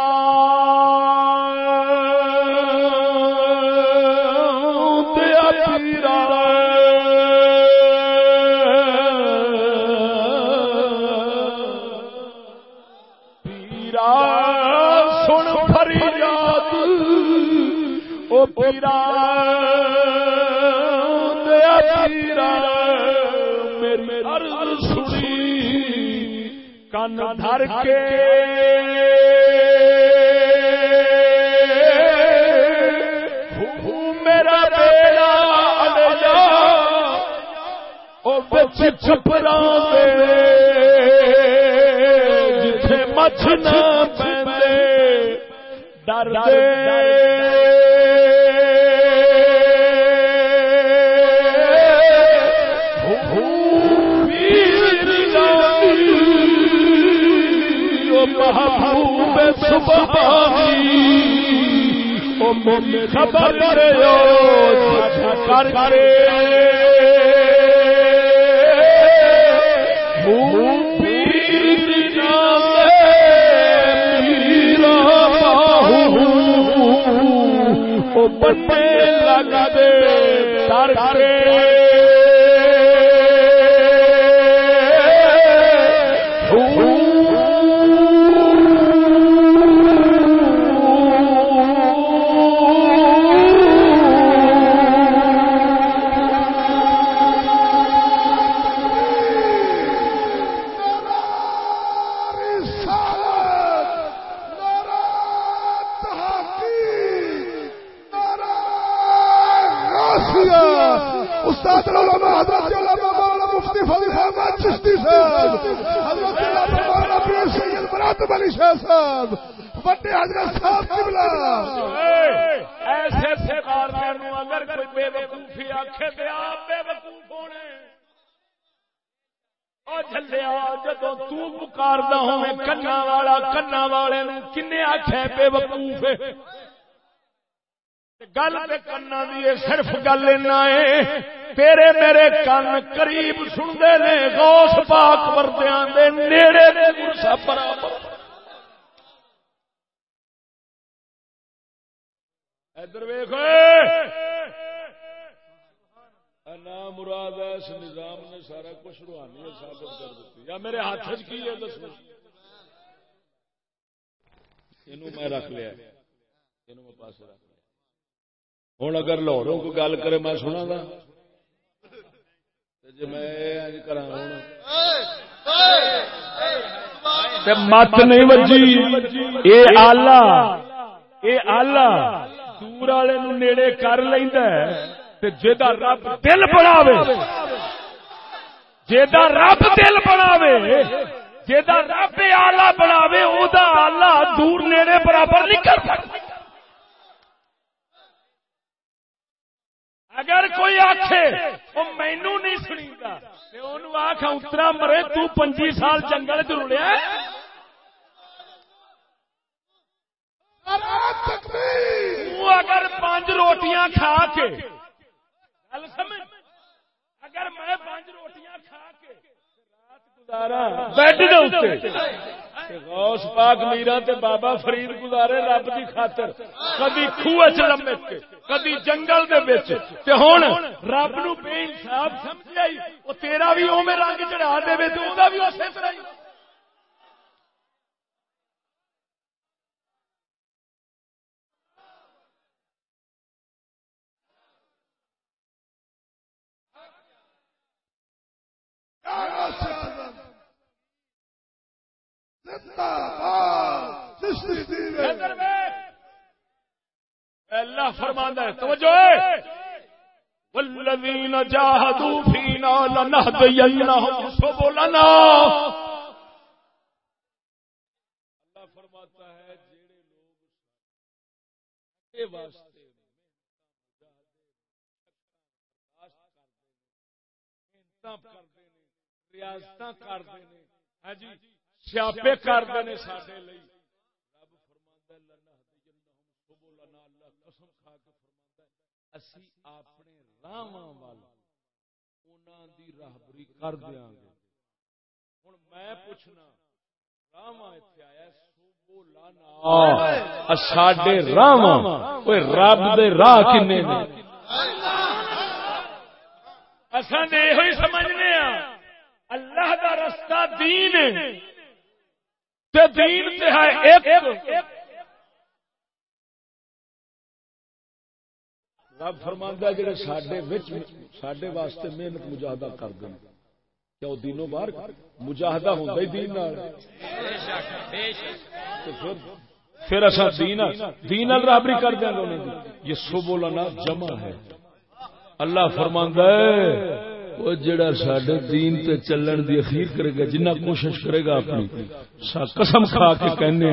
B: دھر کے میرا بیڑا بچ چھپرا جتھے مچھ نہ ڈر دے۔ خبر کر کرے بندے
D: بڑے حضرت صاحب قبلہ
B: ایسے سے اگر کوئی بے وقوفی آخے تو آپ بے وقوف ہونے جلیا جدو تکار ہوں کنا والا، کنا والے کن آخ بے وقوف گل کنا دی صرف گل ہے تیرے میرے کن قریب سنتے نے، غوث پاک وردیاں دے نیڑے برابر۔ ادھر ویخ نام مراد ہے اس نظام نے سارا کچھ روحانی ثابت کر دیتی۔ یا میرے ہاتھ کی ہے دس میں رکھ لیا۔ میں پاس رکھ ہوں اگر لاہوروں کو گل کرے میں سنا گا۔ جی میں کرا مت نہیں بجی یہ آلہ۔ یہ آلہ۔ دور والے نیڑے کر لینا جا رب دل بناوے۔ جا رب دل بناوے۔ جا رب آلہ بناوے وہ آلہ دور نیڑے برابر نہیں کر سکتا۔ اگر کوئی آخے وہ مینو نہیں سنی آخ اترا مرے، تو پنجی سال جنگل چ رڑیا اگر پانچ روٹیاں کھا کے گل سمجھ؟ اگر میں پانچ روٹیاں کھا کے غوث پاک میرا تے بابا فرید گزارے رب کی خاطر۔ کدی خوہ چ لمے کدی جنگل دے بچ تے ہن رب نو بے انصاف سمجھ آئی او تیرا بھی اوویں رنگ چڑھا دے تے اوندا بھی اسی طرح ہی۔ اللہ فرماندہ ہے، توجہ والذین جاہدوا فینا لنہدینہم سبلنا۔ اللہ فرماتا ہے جڑے لوگ اے واسطے ریاضت کرتے ہیں۔ ہاں جی سیاپے کرتے ہیں سارے رب فرما لنا اللہ قسم کھا کے فرما اسی اپنے راہ دی راہبری کر دیا گے ہوں میں پوچھنا ساڈے رب دے راہ کنے اصل یہ سمجھنے اللہ دا رستہ دین تے دین تے ہے ایک۔ رب فرماندا جڑے ساڈے وچ ساڈے واسطے محنت مجاہدہ کر دیں کیا وہ دینوں باہر؟ مجاہدہ ہوندا ہی دین نال۔ پھر اصا دین دین رابری کر دیں گے یہ سبولنا جمع ہے۔ اللہ فرماندا ہے۔ وہ جڑا سڈے دین تے چلن دی اخیر کرے گا، جنہ کوشش کرے گا اپنی۔ قسم کھا کے کہنے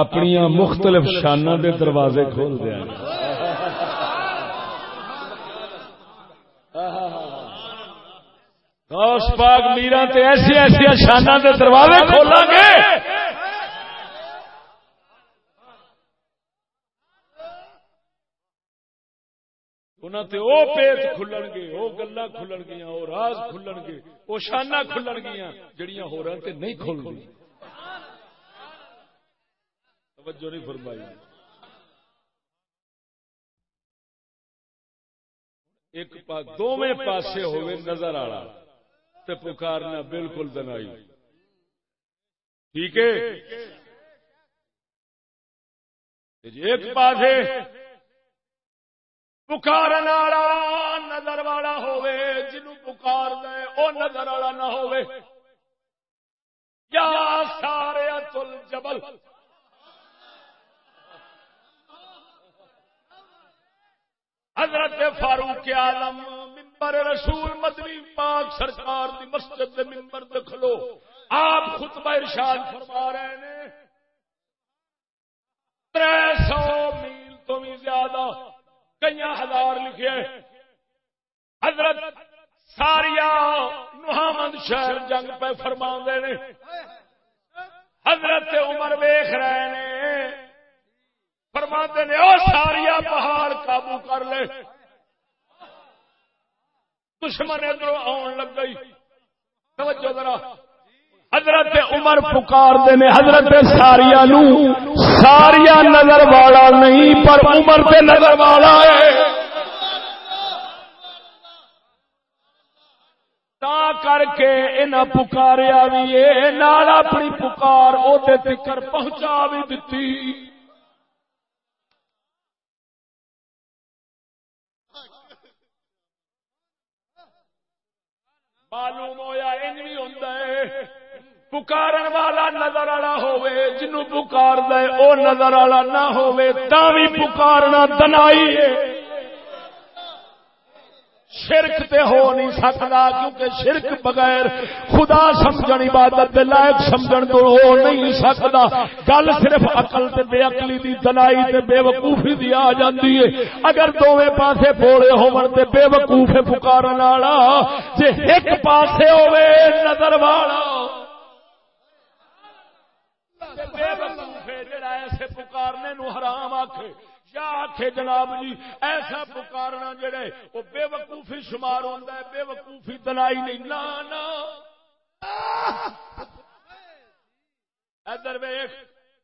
B: اپنی مختلف شانہ دے دروازے کھول دیا۔ پاک میرا تے ایسی ایسی شانہ دے دروازے کھولا گے تے او پیت کھلن گے وہ گلا کھلن گیا وہ راز کھلن گے وہ شانہ کھلن گیا جڑیاں ہو رہا نہیں کھل گئی توجہ نہیں فرمائی۔ ایک پاس دونوں پاسے ہوئے نظر آ پکارنا بالکل دنائی۔ ٹھیک ہے؟ جی ایک پاس پکار نظر والا ہوے جنو پکار دے او نظر والا نہ ہوے یا سارے تل جبل حضرت فاروق عالم ممبر رسول مدنی پاک سرکار دی مسجد دے ممبر تے کھلو آپ خطبہ ارشاد فرما رہے ہیں تر سو میل تو بھی زیادہ کئی ہزار لکھے حضرت ساریا نحامد شہر جنگ پہ فرما نے۔ حضرت عمر ویخ رہے نے۔ فرما نے، او ساریا پہاڑ قابو کر لے۔ دشمن ادھر آن لگ گئی۔ توجہ ذرا۔ حضرت عمر پکار نے حضرت ساریا نو۔ ساریا نظر والا نہیں، پر عمر تے نظر والا ہے۔ تا کر کے انہیں پکاریا بھی نال اپنی پکار وہ تکر پہنچا بھی دیتی معلوم ہوا ان بھی ہوں پکارن والا نظر والا ہوے جنو پکار دے او نظر والا نہ ہوے تا بھی پکارنا دنائی ہے۔ شرک تے ہو نہیں سکتا، کیونکہ شرک بغیر خدا سمجھن عبادت دے لائق سمجھن تو ہو نہیں سکتا۔ گل صرف عقل تے بے عقلی دی دلائی تے بے وقوفی دی آ جاندی ہے۔ اگر دوویں پاسے بھولے ہون تے بے وقوف پکارن والا جے ایک پاسے ہوے نظر والا۔ بے وقوف جڑا ایسے پکارنے نو حرام آکھے یا آخے جناب جی ایسا پکارنا جڑے وہ بے وقوفی شمار ہوتا ہے بے وقوفی دلائی نہیں نا ادھر ویخ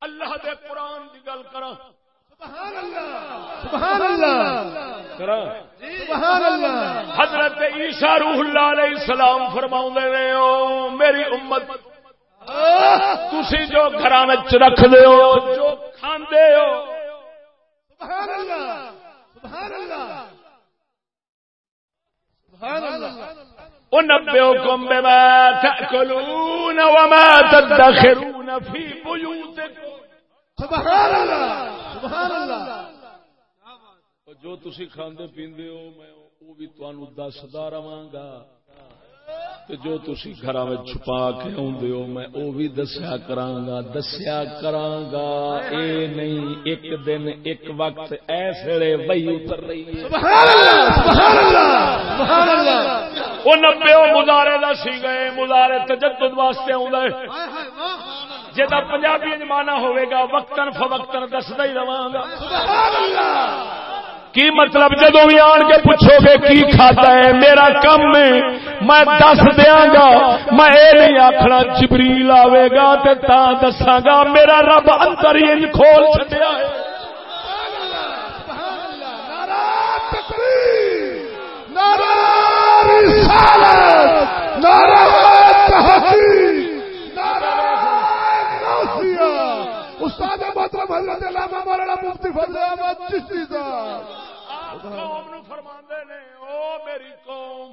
B: اللہ دے قرآن کی گل کرا حضرت عیسیٰ روح اللہ علیہ السلام فرما رہے ہو میری امت تھی جو گھر رکھ دے ہو جو کھاندے ہو۔ سبحان اللہ سبحان اللہ سبحان اللہ۔ ونبئكم بما تأكلون وما تدخرون في بيوتكم سبحان الله سبحان الله جو تسی کھاندے پیندے ہو میں وہ بھی تانوں دسدا رہاں گا۔ جو تھی گھر چھپا کے آدھے ہو میں وہ بھی دسیا کرا دسیا کرا اے نہیں ایک دن ایک وقت ایسے وہی اتر رہی نبے مزارے کا سی گئے مزارے تجدد واسطے آ جا پنجابی جمانا ہوگا وقتاً فوقتاً دستا ہی رہا گا۔ کی مطلب جدو بھی آن کے پوچھو گے کی کھاتا ہے میرا کم ہے میں دس دیا گا میں یہ نہیں آخنا جبریل آئے گا تا دسا گا میرا رب اندر ہی کھول چکیا ہے
D: استاد محترم حضرت علامہ مولانا مفتی فضل احمد چشتی صاحب
B: قوم نو فرما نے او میری قوم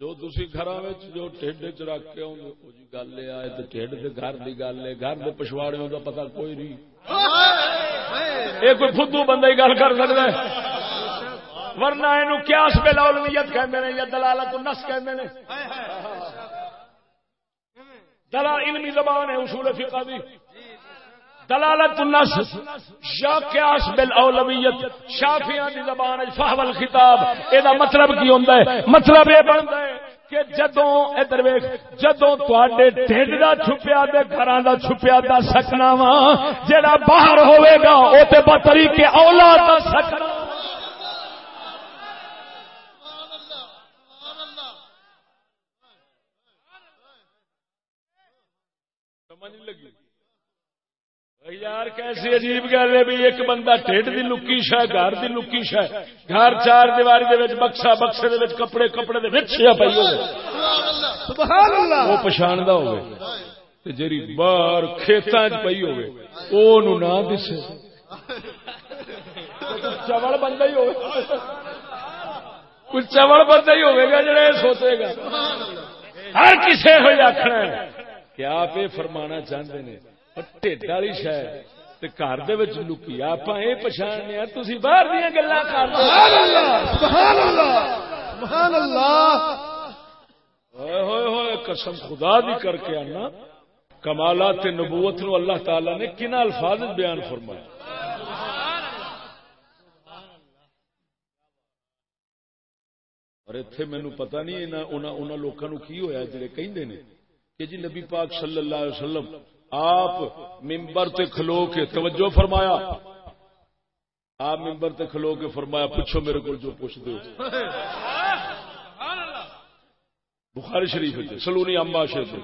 B: جو تھی گھر جو ٹھڈ چ رکھ کے جی گل آئے تو ٹھڈ سے گھر کی گل ہے گھر کے پچھواڑے کا پتا کوئی نہیں۔ یہ کوئی فدو بندہ ہی گل کر سکتا ہے۔ ورنہ یہ کیاس پہ لولمیت ہیں یا دلالت نس کہتے ہیں دلال علمی زبان ہے اصول فقہ دی۔ دلالت النص یا قیاس بالاولویت، شافیاں دی زبان وچ فحول خطاب اے دا مطلب کی ہوندا ہے؟ مطلب اے بندا ہے کہ جدوں ادھر ویکھ، جدوں تواڈے ڈھڈ دا چھپیا تے گھراں دا چھپیا دا سکنا وا جڑا باہر ہوے گا او تے بطریقے اولاد دا سکنا سمجھ لگی؟ یار کیسی عجیب گل ہے بھی ایک بندہ ٹھڈ دی لکی شہ گھر دی لکی شہ گھر چار دیواری دے وچ بکسا بکسے دے وچ کپڑے کپڑے دے وچ شہ پئی ہوے سبحان اللہ وہ پہچاندا ہوے تے جری باہر کھیتاں وچ پئی ہوے او نو نہ دسے چوڑ بندہ ہی ہوے کوئی چوڑ بندہ ہی ہوے گا جڑا سوچے گا ہر کسے ہوئی آکھنا ہے کہ آپ یہ فرمانا چاہتے ہیں ٹھڈ والی شہ گھر لکی آپ یہ پچھاڑنے تھی باہر دیا گلا کر قسم خدا دی کر کے آنا۔ کمالات نبوت نو اللہ تعالی نے کن الفاظ بیان فرمایا؟ اور اتنے مینو پتا نہیں لوگوں کی ہوا جڑے کہندے نے کہ جی نبی پاک صلی اللہ علیہ وسلم آپ ممبر تے کھلو کے توجہ فرمایا۔ آپ ممبر تے کھلو کے فرمایا، پوچھو میرے کو جو پوچھ دو بخاری شریف ہے سلونی امبا شریف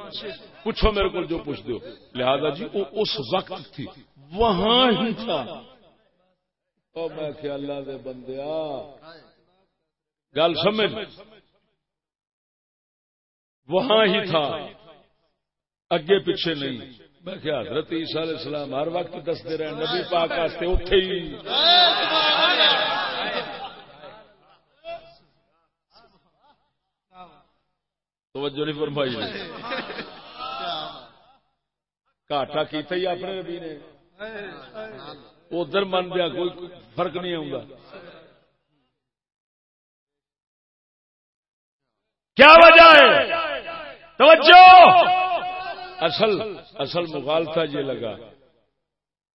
B: پوچھو میرے کو جو پوچھ دو لہذا جی وہ اس وقت تھی، وہاں ہی تھا۔ او میں کہ اللہ دے بندیا گل سمجھ؟ وہاں ہی تھا۔ اگے پیچھے نہیں۔ میں کیا حضرت عیسیٰ علیہ السلام ہر وقت دستے رہے نبی پاک واسطے اتے ہی۔ توجہ نہیں فرمائی گاٹا کیتا ہی اپنے نبی نے۔ ادھر من دیا کوئی فرق نہیں آؤں کیا وجہ ہے؟ توجہ! اصل اصل مغالتا یہ لگا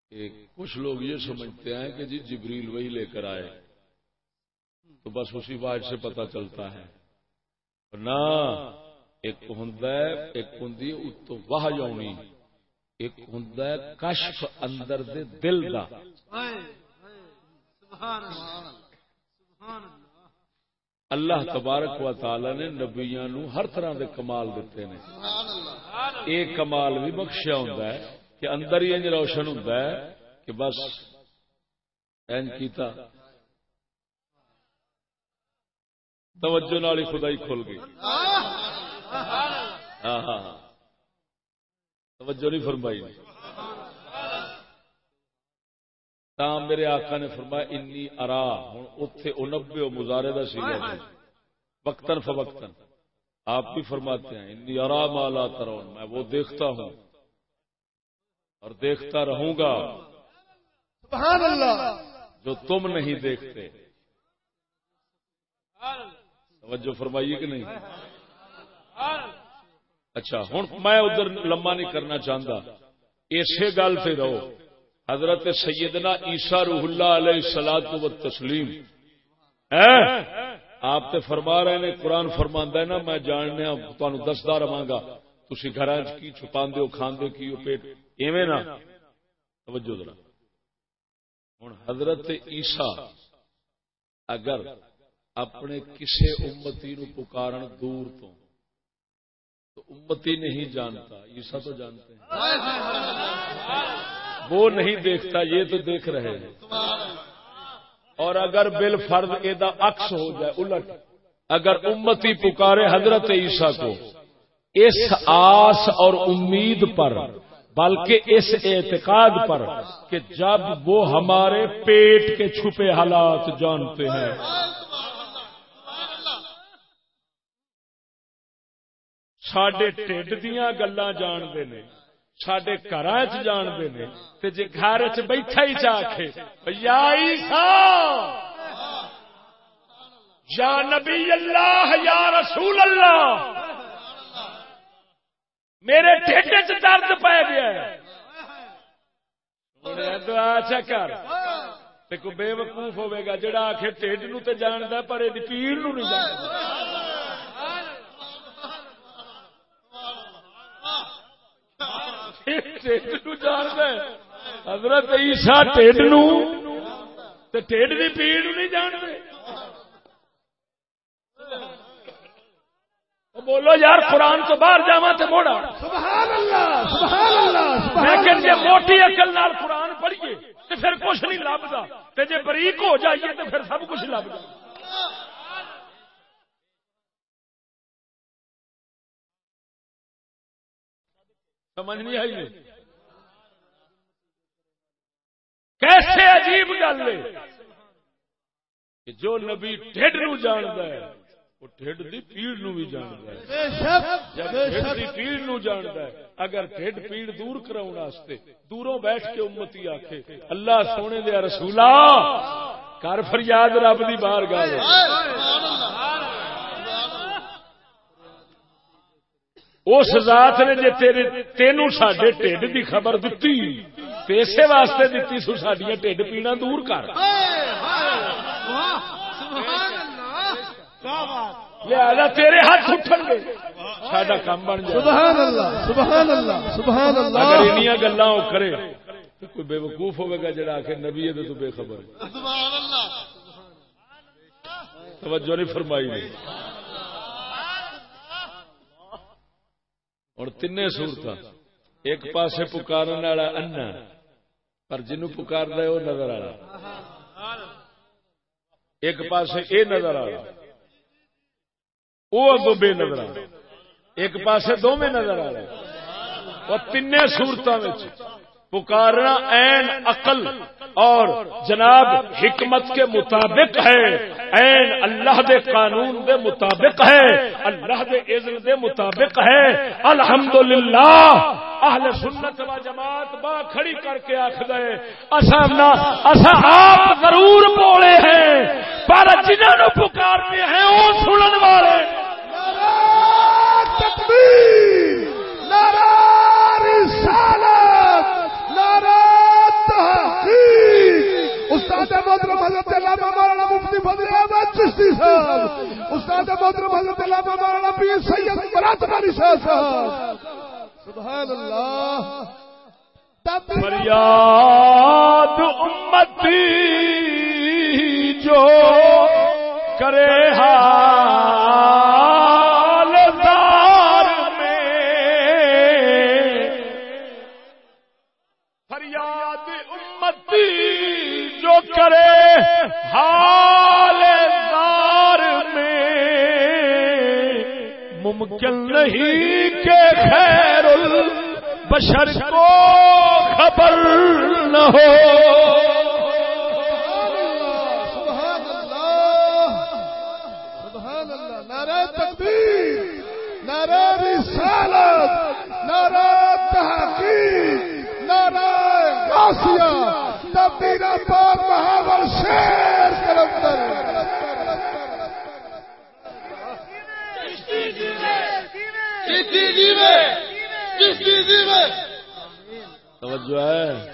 B: کہ کچھ لوگ یہ سمجھتے ہیں کہ جی جبریل وہی لے کر آئے۔ تو بس اسی بات سے پتا چلتا ہے۔ نہ ایک ہوں ایک ہوں اتو واہ جانی ایک ہوں کشف اندر دے دل دا۔ اللہ۔ اللہ تبارک و تعالی نے نبیا نو ہر طرح دے کمال دیتے ہیں ایک کمال بھی بخشیا ہوں کہ اندر ہی انج روشن ہوں کہ بس این کیتا۔ توجہ نال ہی خدائی کھل گئی۔ ہاں ہاں۔, ہاں۔ توجہ نہیں فرمائی۔ میرے آقا نے فرمایا انی ارا ہوں اتے انبے مزارے کا سیگا وقتاً فوقتاً آپ بھی فرماتے ہیں انی ارا مالا ترون میں وہ دیکھتا ہوں اور دیکھتا رہوں گا
D: سبحان اللہ
B: جو تم نہیں دیکھتے توجہ فرمائیے کہ نہیں اچھا ہوں میں ادھر لمبا نہیں کرنا چاہتا اسی گل سے رہو حضرت سیدنا عیسیٰ روح اللہ علیہ سلاد و تسلیم۔ آپ تے فرما رہے نے، قرآن فرما ہے نا، میں جاننے ہاں، تمہیں دستا رہا گا۔ تھی گھر کی چھپا دو کھانے کی پیٹ ایویں نا؟ توجہ ذرا۔ ہوں حضرت عیسیٰ اگر اپنے کسے امتی نو پکارن دور تو تو امتی نہیں جانتا، عیسیٰ تو جانتے ہیں۔ وہ نہیں دیکھتا، یہ تو دیکھ رہے ہیں۔ اور اگر بل فرد ادا اکس ہو جائے، الٹ۔ اگر امتی پکارے حضرت عیسیٰ کو، اس آس اور امید پر، بلکہ اس اعتقاد پر کہ جب وہ ہمارے پیٹ کے چھپے حالات جانتے ہیں۔ سڈے ٹھڈ دیا گلا جانتے ہیں۔ سڈے گھر چانتے ہیں جی گھر چ بیٹھا ہی چاہے یا نبی اللہ یا رسول اللہ میرے ٹھیک چ درد پی گیا دعا کوئی بے وقوف ہوے گا جڑا آخر ٹھڈ نو تو جانتا پر پیڑ نو نہیں جانتا حضرت عیسا ٹھڈ ٹھڈ کی پیڑ نہیں جانتے بولو یار قرآن تو باہر جا تو موڑا لیکن جی موٹی اکل نال قرآن پڑھیے تو پھر کچھ نہیں لبتا جی بریک ہو جائیے تو پھر سب کچھ لب سمجھ نہیں آئی نہیں کیسے عجیب گل ہے کہ جو نبی ٹھڈ نو جانتا ہے وہ ٹھڈ دی پیڑ نو بھی جانتا ہے۔ جب ٹھڈ دی پیڑ نو جانتا ہے اگر ٹھڈ پیڑ دور کراؤن واسطے دوروں بیٹھ کے امتی آکھے اللہ سونے دیا رسولا کر فریاد رب دی بار گل اس ذات نے جے تیرے تینوں ساڈے ٹھڈ دی خبر دتی تے اسے واسطے دتی سو ساڈیاں ٹھڈ پیڑاں دور کر۔ لہذا تیرے ہاتھ اٹھن گے۔ ساڈا کام بن جائے۔
D: سبحان اللہ سبحان اللہ سبحان
B: اگر
D: اللہ
B: انیاں گلاں او کرے تو کوئی بے وقوف ہوے گا جڑا کہ نبی ہے تو بے خبر۔ ہے توجہ نہیں فرمائی۔ نہیں اور تین صورت ایک پاسے پکارن والا انا، پر جنوں پکار دے وہ نظر آ رہا ایک پاسے اے نظر آ رہا وہ اگو بے نظر آ رہا ایک پاسے دو میں نظر آ رہا اور تین صورتوں پکارنا این عقل اور جناب حکمت کے مطابق ہے۔ این اللہ دے قانون دے مطابق ہے، اللہ دے عزل دے مطابق ہے۔ الحمدللہ، اہل سنت و جماعت با کھڑی کر کے آخ گئے اصا نہ اصا آپ ضرور بولے ہیں، پر جنہوں نے پکارتے ہیں، وہ سنن والے۔
D: نعرہ تکبیر نعرہ رسالت نعرہ تحقیق استاد محترم حضرت علامہ مولانا مفتی فضل احمد چشتی صاحب استاد محترم حضرت علامہ مولانا پیر سید مراد علی صاحب سبحان اللہ۔
B: فریاد امتی جو کرے حال حال دار میں ممکن نہیں کہ خیر البشر کو خبر نہ ہو۔
D: سبحان رسالت نعرہ تحقیق، نعرہ غاسیہ تبدیل پاک محاور شیر کلندر
B: توجہ ہے۔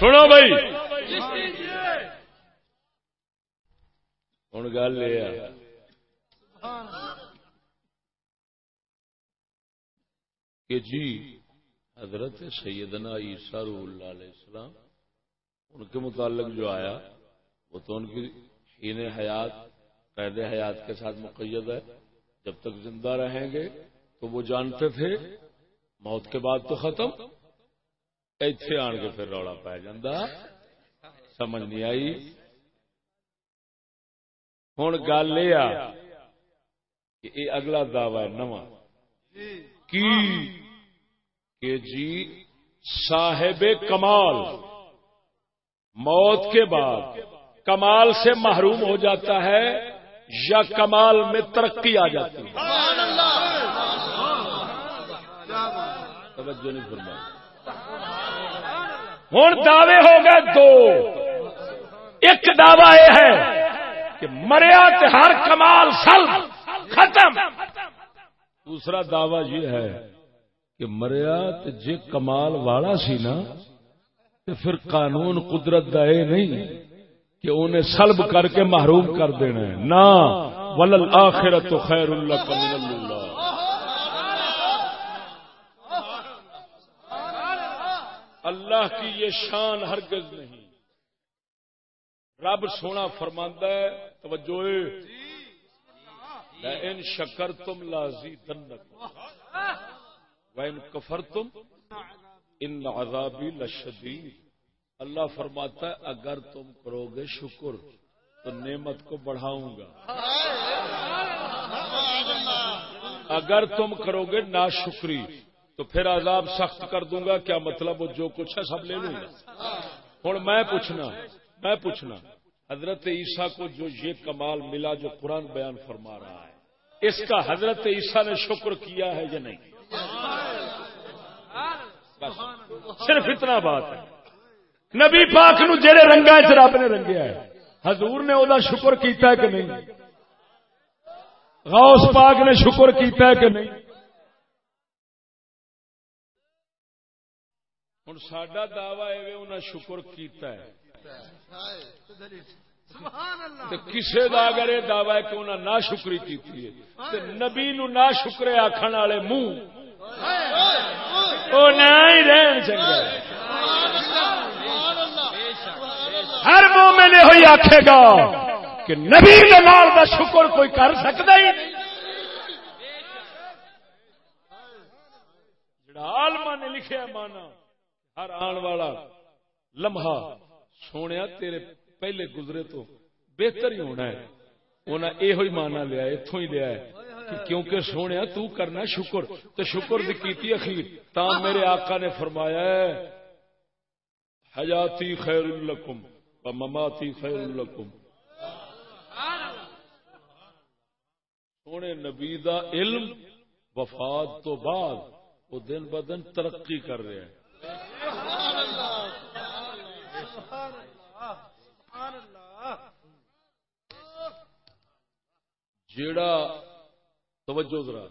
B: سنو بھائی۔ ہوں گل یہ کہ جی حضرت سیدنا عیسیٰ روح اللہ علیہ السلام، ان کے متعلق جو آیا، وہ تو ان کی حین حیات، قید حیات کے ساتھ مقید ہے۔ جب تک زندہ رہیں گے، تو وہ جانتے تھے، موت کے بعد تو ختم۔ ایتھے آن کے پھر روڑا پی جاندہ۔ سمجھ نہیں آئی۔ ہوں گل یہ کہ یہ اگلا دعوی ہے نواں کی؟ کہ جی صاحب کمال۔ موت کے بعد کمال سے محروم ہو جاتا ہے یا کمال میں ترقی آ جاتی ہے؟ توجہ نہیں فرمائی۔ ہوں دعوے ہو گئے دو۔ ایک دعوی یہ ہے کہ مریا ہر کمال سل ختم! دوسرا دعوی یہ ہے کہ مریا تے جے کمال والا سی نا، تے پھر قانون قدرت دا اے نہیں کہ انہیں سلب کر کے محروم کر دینا ہے۔ نا ولل آخرت خیر اللہ من اللہ اللہ کی یہ شان ہرگز نہیں۔ رب سونا فرماندہ ہے، توجہ ان شکر تم لازی دنک وین کفر تم ان عذابی لشدید اللہ فرماتا ہے، اگر تم کرو گے شکر، تو نعمت کو بڑھاؤں گا۔ اگر تم کرو گے ناشکری، تو پھر عذاب سخت کر دوں گا، کیا مطلب وہ جو کچھ ہے سب لے لوں گا؟ ہوں، میں پوچھنا میں پوچھنا، حضرت عیسیٰ کو جو یہ کمال ملا جو قرآن بیان فرما رہا ہے اس کا حضرت عیسیٰ نے شکر کیا ہے یا نہیں؟ بس، صرف اتنا بات ہے۔ نبی پاک نو جڑے رنگا رب نے رنگیا ہے حضور نے وہ شکر کیتا ہے کہ نہیں؟ غوث پاک نے شکر کیتا ہے کہ نہیں؟ ہوں سڈا دعوی انہیں شکر کیتا ہے۔ کسی کا اگر یہ دعوی ہے کہ انہیں نہ شکری کی نبی نو نہ شکرے آخر والے منہ وہ نہ ہی رہن چنگا ہر مومن یہ آخے گا کہ نبی نال کا شکر کوئی کر سکتا ہی نہیں۔ جڑا نے لکھیا مانا ہر آن والا لمحہ سونے تیرے پہلے گزرے تو بہتر ہی ہونا ہے۔ انہیں یہ مانا لیا اتوں ہی لیا ہے کیونکہ سونے تو کرنا شکر تو شکر کی اخیر۔ تا میرے آقا نے فرمایا ہے، حیاتی خیر الکم مماتی خیر لکم۔ سونے نبی دا علم وفات تو بعد وہ دن ب دن ترقی کر رہے ہیں۔ جیڑا توجہ ذرا۔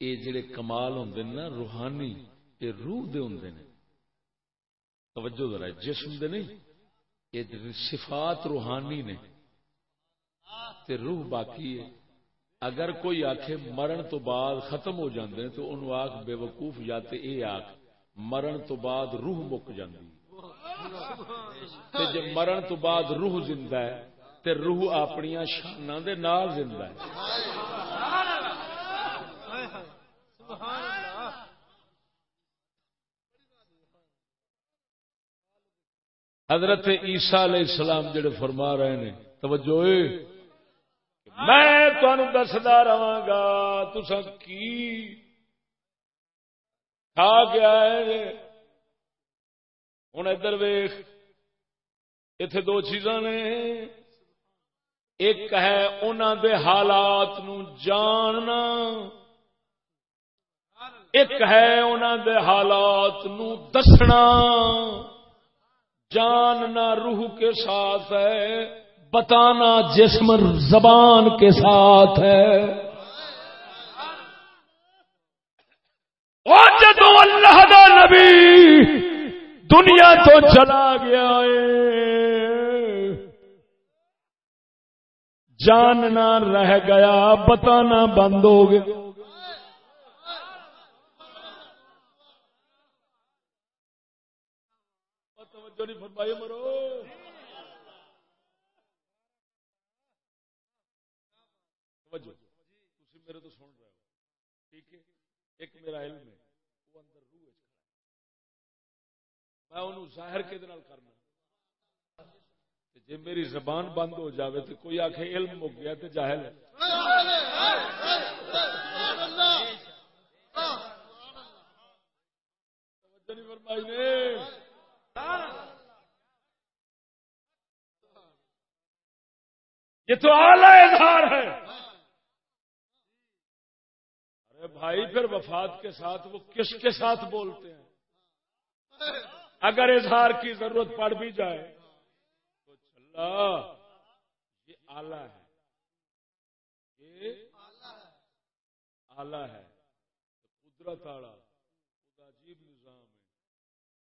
B: یہ جڑے کمال ہوں نا، روحانی، یہ روح دے ہوں نے۔ توجہ ذرا جسم دے نہیں، یہ صفات روحانی نے۔ تے روح باقی ہے۔ اگر کوئی آخ مرن تو بعد ختم ہو جاندے ہیں تو انہوں آخ بے وقوف یا تے اے آخ مرن تو بعد روح مک جاندی۔ تے جب مرن تو بعد روح زندہ ہے، تے روح اپنی شانہ دے نال زندہ ہے۔ حضرت عیسیٰ علیہ السلام جڑے فرما رہے ہیں توجہ میں تمہیں دستا رہا گا تسا کی کھا گیا ہے ہوں ادھر ویخ اتے دو چیزاں نے۔ ایک ہے انہوں دے حالات نو جاننا۔ ایک ہے انہوں دے حالات نو دسنا۔ جاننا روح کے ساتھ ہے، بتانا جسم زبان کے ساتھ ہے۔ جدو اللہ دا نبی دنیا تو چلا گیا ہے جاننا رہ گیا بتانا بند ہو گیا۔ میرے تو سن رہے ہو۔ ٹھیک ہے؟ ایک میرا علم ہے، وہ اندر روح میں انہوں ظاہر کے دنال کرنا۔ جی میری زبان بند ہو جاوے تو کوئی آخ علم مک گیا تو جاہل ہے۔ یہ تو آلہ اظہار ہے۔ ارے بھائی، پھر وفات کے ساتھ وہ کس کے ساتھ بولتے ہیں؟ اگر اظہار کی ضرورت پڑ بھی جائے۔ تو یہ آلہ ہے۔ یہ آلہ ہے۔ قدرت آلہ۔ عجیب نظام ہے۔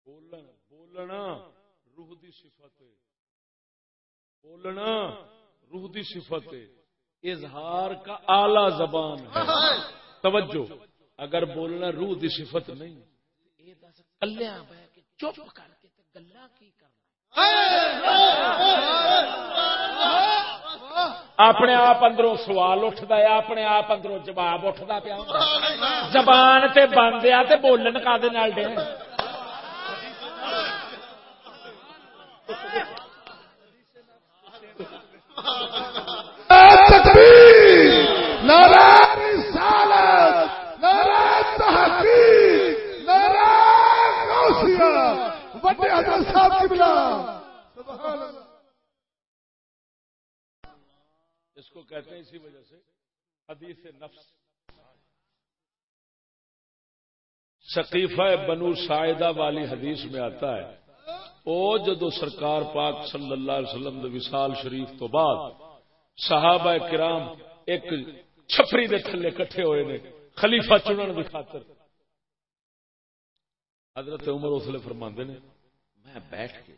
B: بولن بولنا روح دی صفت ہے۔ بولنا روح دی صفت ہے۔ اظہار کا اعلی زبان ہے۔ توجہ۔ اگر بولنا روح دی صفت نہیں کلیا چپ کر کے گلا کی اپنے آپ اندروں سوال اٹھتا ہے، اپنے آپ اندروں جواب اٹھتا پیا زبان تے بند آ بولن کا دے؟ اس کو کہتے ہیں اسی وجہ سے حدیث نفس۔ شکیفہ بنو سائدہ والی حدیث میں آتا ہے، او جدو سرکار پاک صلی اللہ علیہ وسلم دے وصال شریف تو بعد صحابہ کرام ایک چھپری دے تھلے کٹھے ہوئے نے، خلیفہ چنن دی خاطر۔ حضرت عمر اسلے فرماندے نے میں بیٹھ کے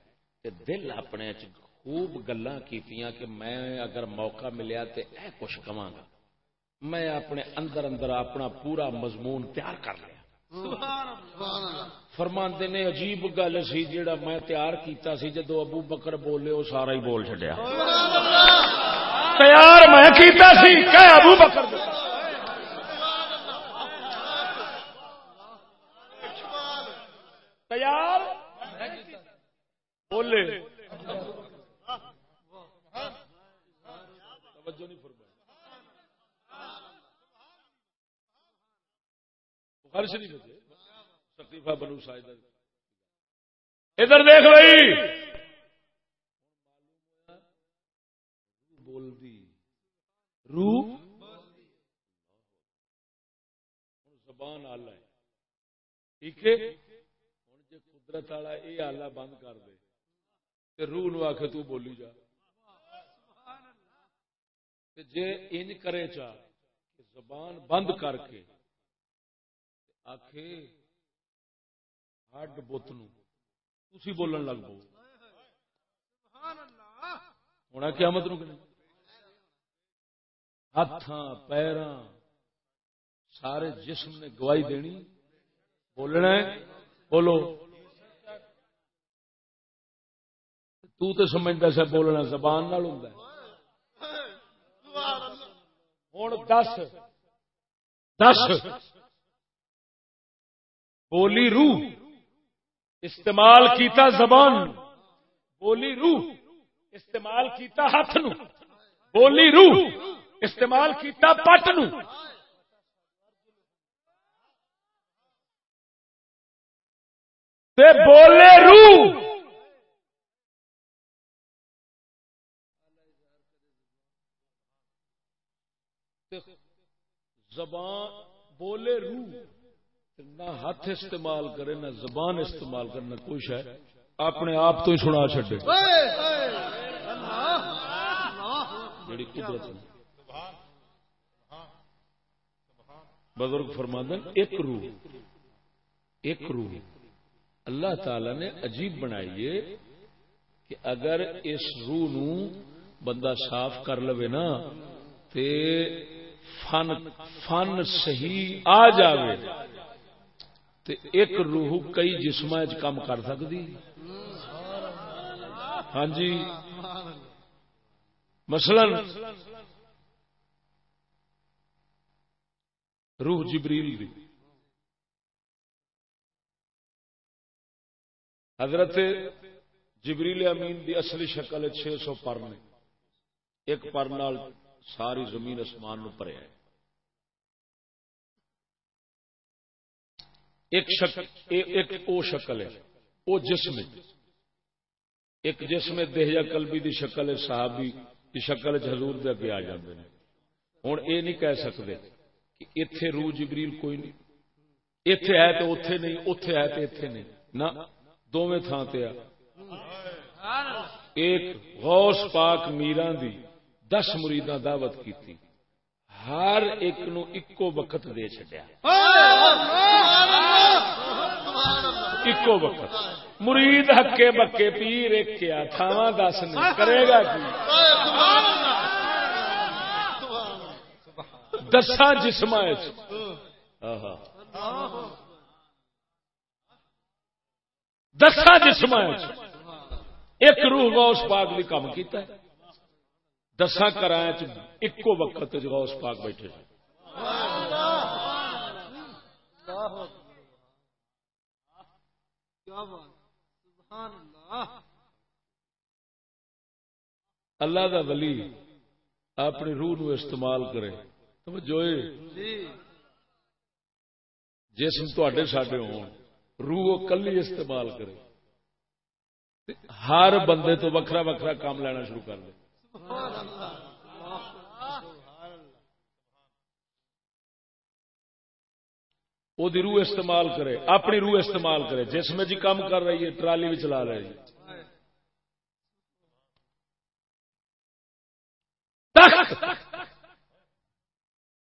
B: تے دل اپنے چ خوب گلاں کیتیاں کہ میں اگر موقع ملیا تے اے کچھ کواں گا۔ میں اپنے اندر اندر اپنا پورا مضمون تیار کر لیا۔ فرماندے نے عجیب گل سی جیڑا میں تیار کیتا سی جدو ابو بکر بولے وہ سارا ہی بول چڈیا تیار میں کیتا سی کہ ابو بکر تیار بولے۔ توجہ نہیں بخاری شریف ہے جی۔ بنو سائدہ ادھر دیکھ بھائی۔ بول دی۔ رو۔ زبان آلہ ہے۔ ٹھیک ہے؟ ہوں جی قدرت والا یہ آلہ بند کر دے۔ تے روح نو آخ تو بولی جا۔ تے جے انج کرے چا کہ زبان بند کر کے آخے ہڈ بت نی بولن لگ پو۔ ہونا کیا مطلب ہاتھ پیر سارے جسم نے گواہی دینی۔ بولنا ہے؟ بولو۔ تو تے سمجھتا سا بولنا زبان نال ہوں ہوں دس دس۔ بولی روح، استعمال کیتا زبان۔ بولی روح، استعمال کیتا ہاتھ نو۔ بولی روح، استعمال کیتا پٹ نو۔ تے بولے روح۔ زبان، بولے روح نہ ہاتھ استعمال کرے، نہ زبان استعمال کرے، نہ کچھ ہے۔ اپنے آپ تو ہی سنا چڈے جڑی قدرت بزرگ فرماندن ایک روح ایک روح۔ اللہ تعالی نے عجیب بنائیے کہ اگر اس روح نو بندہ صاف کر لو نا، تے فن فن صحیح آ جاوے تے ایک روح کئی جسم کام کر سکتی ہاں جی۔ مثلا روح جبریل دی۔ حضرت جبریل امین دی اصلی شکل چھ سو پر نے ایک پر نال ساری زمین اسمان نو پریا ہے ایک شکل ایک او شکل ہے، او جسم ایک جسم دہیا کلبی دی شکل ہے، صحابی دی شکل حضور دے اگے آ جاندے ہیں ہن اے نہیں کہہ سکتے کہ ایتھے روح جبریل کوئی نہیں۔ ایتھے ہے تو اوتھے نہیں، اوتھے ہے تو ایتھے نہیں۔ نہ، دوویں تھاں تے آ۔ ایک غوث پاک میران دی دس مریداں دعوت کیتی۔ ہر ایک نو اکو وقت دے چڈیا اکو وقت۔ مرید ہکے بکے پیر ایک کیا تھاواں دس نہیں کرے گا کی؟ جسم دساں جسم ایک روح غوث پاک بھی کام کیتا ہے۔ دساں کرائیں ایکو وقت غوث پاک بیٹھے اللہ دا ولی اپنی روح نو استعمال کرے۔ جو جسم تے ساڈے ہو روح کلی استعمال کرے۔ ہر بندے تو وکھرا وکھرا کام لینا شروع کر دے۔ وہ روح استعمال کرے، اپنی روح استعمال کرے، جس میں جی کام کر رہی ہے، ٹرالی بھی چلا رہی ہے۔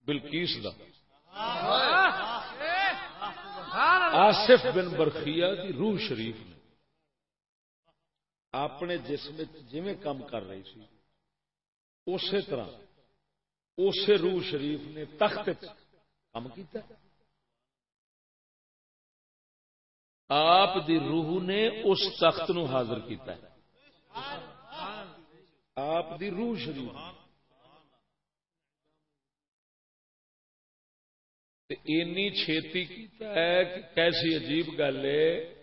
B: بلکیس دا۔ آصف بن برخیا کی روح شریف نے اپنے جسم جی کام کر رہی سی اسی طرح اسی روح شریف نے تخت کام کیتا آپ دی روح نے اس تخت نو حاضر کیتا ہے۔ آپ دی روح شریف اینی چھیتی کیتا ہے کہ کیسی عجیب گل ہے۔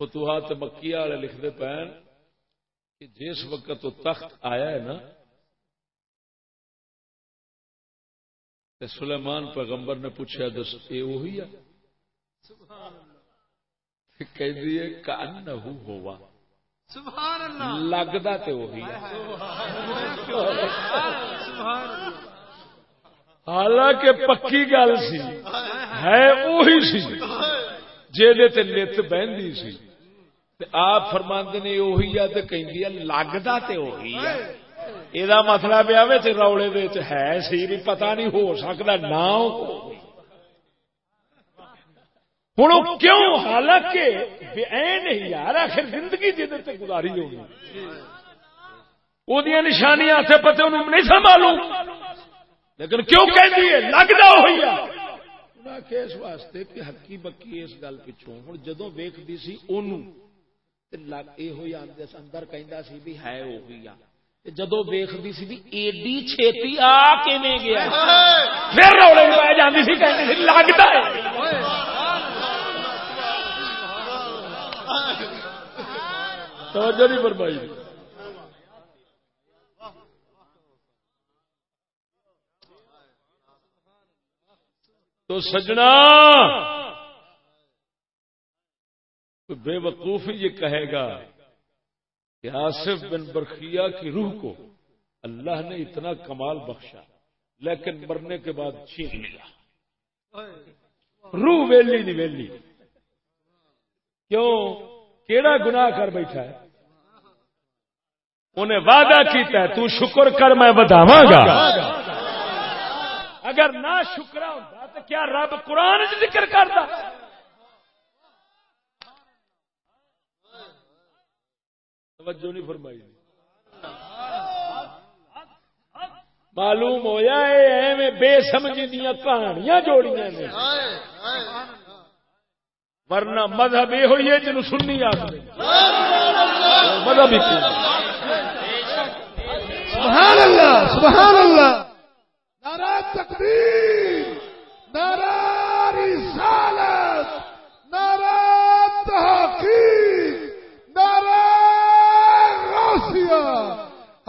B: فتوحات مکی والے لکھتے پہن کہ جس وقت وہ تخت آیا ہے نا سلیمان پیغمبر نے پوچھا دس یہ وہی ہے؟ کن ہوا. لگتا تو وہی حالانکہ پکی گل سی ہے وہی سی جی نت بہندی سی۔ آپ فرماند نے اہی ہے تو کہ لگتا تو وہی ہے۔ یہ مطلب روڑے دے ہے سی بھی پتا نہیں ہو سکتا نہ ہوں کیوں حالانکہ نہیں یار آخر زندگی جی گزاری ہوگی وہ نشانیاں سے پتے انہوں نہیں سنبھالوں لیکن کیوں کہ لگتا ہوئی اس واسطے کہ حقی بکی اس گل پچھوں ہوں جدو ویکتی سی یہ آدھے اندر کہہ سی بھی ہے وہ بھی آ جدو ویختی سی ایڈی چھیتی آ کے گیا؟ پھر روڑے جاتی سی لگتا ہے! توجہ نہیں فرمائی۔ تو سجنا! بے وقوف یہ کہے گا۔ کہ آصف بن برقیہ کی روح کو اللہ نے اتنا کمال بخشا، لیکن مرنے کے بعد چھین لیا۔ روح ویلی نہیں ویلی۔ کیوں؟ کیڑا گناہ کر بیٹھا ہے؟ انہیں وعدہ کیتا ہے، تو شکر کر میں بداوا گا۔ اگر نہ شکرا ہوتا تو کیا رب قرآن ذکر کرتا توجہ نہیں فرمائی معلوم ہوا ایویں بے سمجھی دیا کہانیاں جوڑیاں نے۔ ورنہ مذہب یہ ہوئی ہے جنہوں سننی آخر مذہب ہی
D: سبحان اللہ سبحان اللہ۔ نارا تقدیر نارا رسالت نارا تحقیق نارا غوثیہ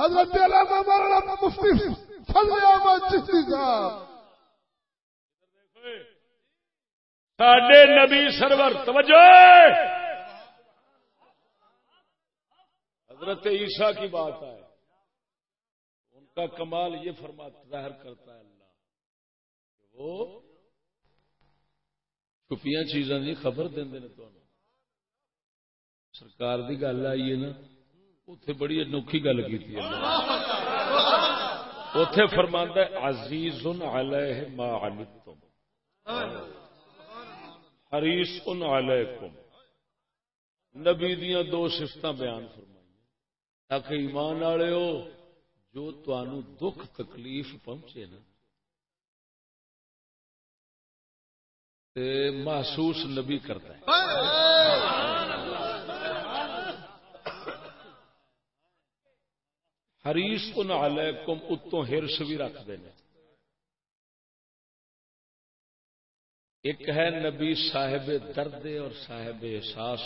D: حضرت علامہ مولانا مفتی فضل احمد چشتی صاحب۔
B: ساڈے نبی سرور، توجہ! حضرت عیسیٰ کی بات ہے ان کا کمال یہ فرما، ظاہر کرتا ہے اللہ وہ چھپیاں چیزاں کی خبر دیں تو سرکار دی گل آئی ہے نا اتے بڑی انوکھی گل کی اتے فرماندہ عزیز علیہ ما عنتم۔ حریص ان علیکم۔ نبی دیا دو سفت بیان فرمائی تاکہ ایمان والے ہو، جو تنوع دکھ تکلیف پہنچے نا۔ تے محسوس نبی کرتا ہے۔ حریص ان علیکم، اتوں ہرس بھی رکھتے ہیں ایک ہے نبی صاحب درد اور صاحب احساس۔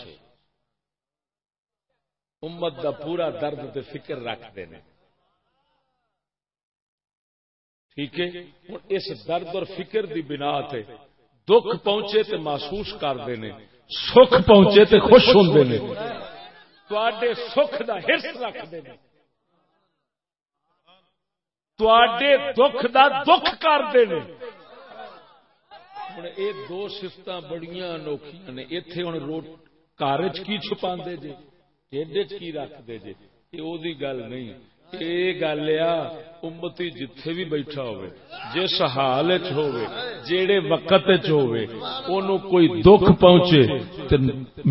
B: امت دا پورا درد تے فکر رکھتے ہیں ٹھیک ہے؟ ہوں اس درد اور فکر دی بنا تے دکھ پہنچے تے محسوس کرتے ہیں سکھ پہنچے تے خوش ہوں تے سکھ دا ہرس رکھتے ہیں تے دکھ دا دکھ کرتے ہیں ہوں یہ دو سفت بڑی انوکھیا نے۔ اتے ہوں روٹ کار کی چھپا جے ٹھڈ کی رکھتے جے؟ یہ گل نہیں۔ یہ گل آ، امتی جتھے بھی بیٹھا ہوئے جس حال ہوئے جیڑے وقت ہوئے اونوں کوئی دکھ پہنچے تے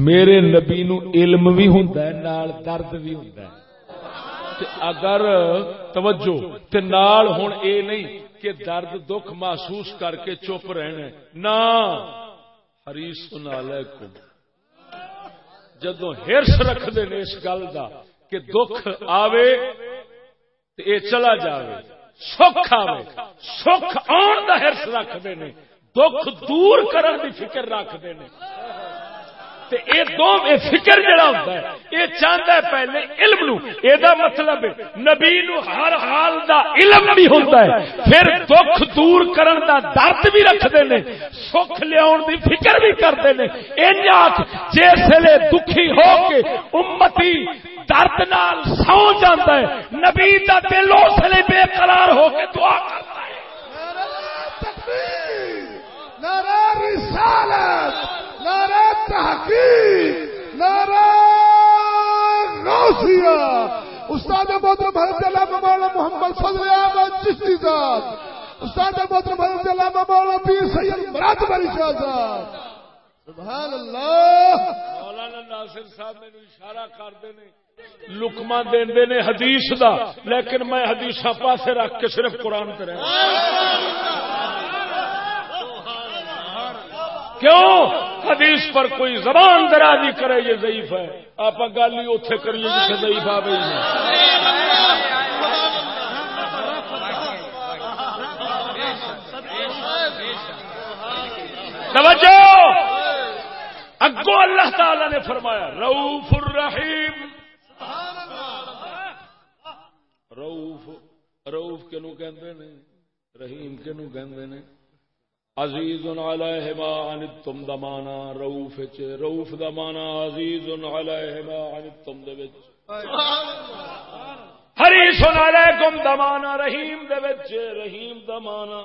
B: میرے نبی نو علم بھی ہوندا ہے، نال درد بھی ہوندا ہے۔ تے اگر توجہ تے نال ہن اے نہیں کہ درد دکھ محسوس کر کے چپ رہنا نہ حریص علیکم۔ جدو ہرس رکھتے ہیں اس گل کا کہ دکھ آوے اے چلا جاوے، سکھ آوے، سکھ آن کا ہرس رکھتے ہیں دکھ دور کرن دی فکر رکھتے ہیں فکر جڑا ہوتا ہے یہ چاہتا ہے پہلے علم نو یہ مطلب نبی نو ہر حال دا علم بھی ہوتا ہے، پھر دکھ دور کرن دا درد بھی رکھتے ہیں سکھ لیا دی فکر بھی کرتے ہیں جسے دکھی ہو کے امتی درد نال سو جاتا ہے، نبی دا دل اس لیے بے قرار ہو کے دعا کرتا ہے۔
D: نعرہ رسالت! نعرہ تحقیق نعرہ غوثیہ استاد محترم حضرت علامہ مولانا محمد فضل احمد چشتی صاحب۔ استاد محترم حضرت علامہ مولانا پیر سید مراد بری شاہ صاحب۔ سبحان اللہ۔
B: مولانا ناصر صاحب مینوں اشارہ کرتے نے لکما دے نے حدیث دا لیکن میں حدیث پاسے رکھ کے صرف قرآن پہ رہا کیوں؟ حدیث پر کوئی زبان درازی کرے، یہ ضعیف ہے۔ آپ گل ہی اتے کریے جسے ضعیف آ گئی توجہ! اگو اللہ تعالی نے فرمایا روف الرحیم۔ روف روف کنو کہ رحیم کنو کہ عزیز علیہ ما عنتم دمانا روف چ روف دمانا عزیز علیہ ما عنتم دے وچ۔ حریص علیکم دمانا رحیم دے وچ، رحیم دمانا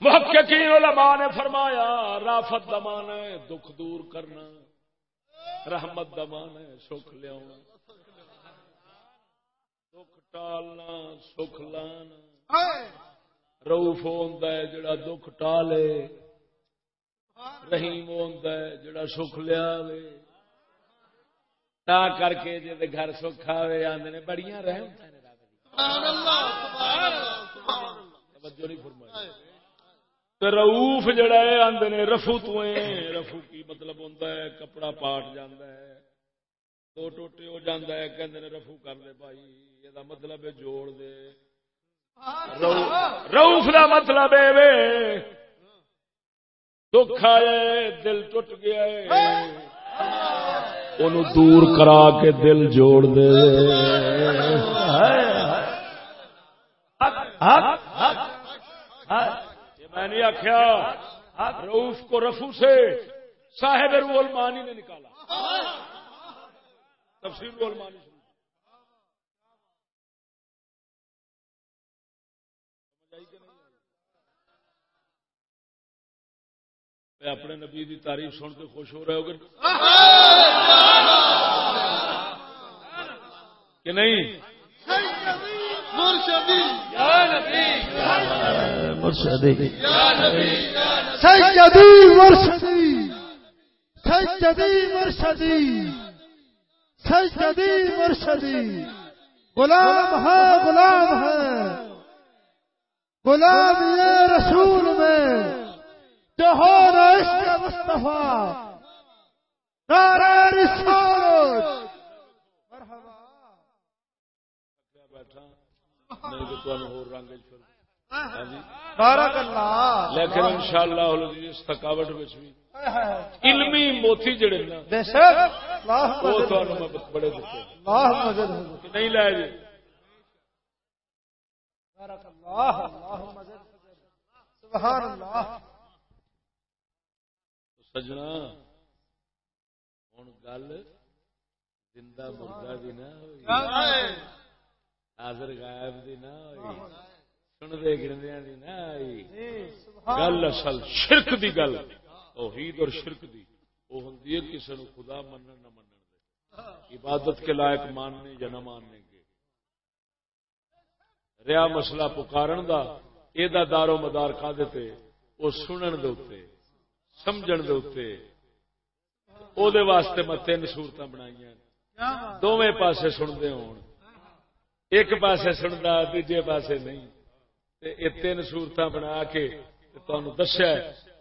B: محققین علماء نے فرمایا، رافت دمانا ہے دکھ دور کرنا۔ رحمت دمانا ہے سکھ لیا ٹالنا سکھ لانا۔ روف ہوتا ہے جڑا دکھ ٹالے۔ رحیم ہوتا ہے جڑا سکھ لیا تا کر کے جی گھر سکھ آئے آدھے نے بڑی رحم روف جڑا ہے آدھے نے رفو تو رفو کی مطلب ہوتا ہے کپڑا پاٹ جانا ہے۔ دو ٹوٹے ہو جاتا ہے کہ رفو کر دے بھائی۔ یہ مطلب ہے جوڑ دے روف کا مطلب ہے دکھ آئے دل ٹوٹ گیا ان دور کرا کے دل جوڑ دے میں نہیں آخیا روف کو رفو سے صاحب رول مانی نے نکالا تفصیل رول مانی اپنے نبی دی تعریف سن کے خوش ہو رہے ہو گے کہ نہیں؟
D: غلام ہے غلام ہے. غلام یہ رسول میں جوہر عشق مصطفیٰ۔ نعرہ رسالت۔ مرحبا۔ بارک اللہ
B: لیکن انشاءاللہ اس تھکاوٹ بھی۔ علمی موتی جڑے نا
D: بے شک۔
B: وہ میں بڑے
D: اللہ
B: نہیں لائے جی۔
D: بارک اللہ اللہ مجد سبحان اللہ۔
B: سجنا ہوں گل زندہ مردہ دی نہ ہوئی حاضر غائب دی نہ ہوئی سنتے گرندیا دی نہ آئی گل اصل شرک دی گل توحید اور شرک دی وہ ہوں کسی نو خدا منن نہ منن دے عبادت کے لائق ماننے یا نہ ماننے کے ریا مسئلہ پکارن دا اے دا دارو مدار کا دیتے وہ سنن دے اتے سمجھن دے اتے او دے واسطے میں تین صورت بنائی دونوں پاسے سنتے ہون۔ ایک پاسے سنتا دوجے پاسے نہیں۔ یہ تین سورت بنا کے تمہیں دسیا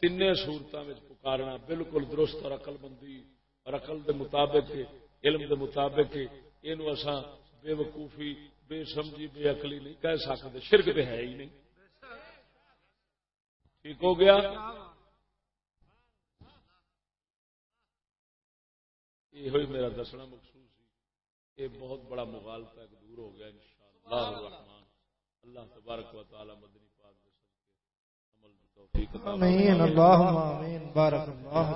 B: تین سورت پکارنا بالکل درست اور اقل بندی اور اقل دے مطابق، علم دے مطابق یہ بے وقوفی، بے سمجھی، بے اقلی نہیں کہہ سکتے شرک تو ہے ہی نہیں۔ ٹھیک ہو گیا؟ یہ ہوئی میرا دسنا مقصود سی یہ بہت بڑا مغالطہ ایک دور ہو گیا انشاءاللہ الرحمن. اللہ تبارک و تعالی مدنی پاک عمل توفیق عطا
C: آمین اللهم آمین، بارک اللہ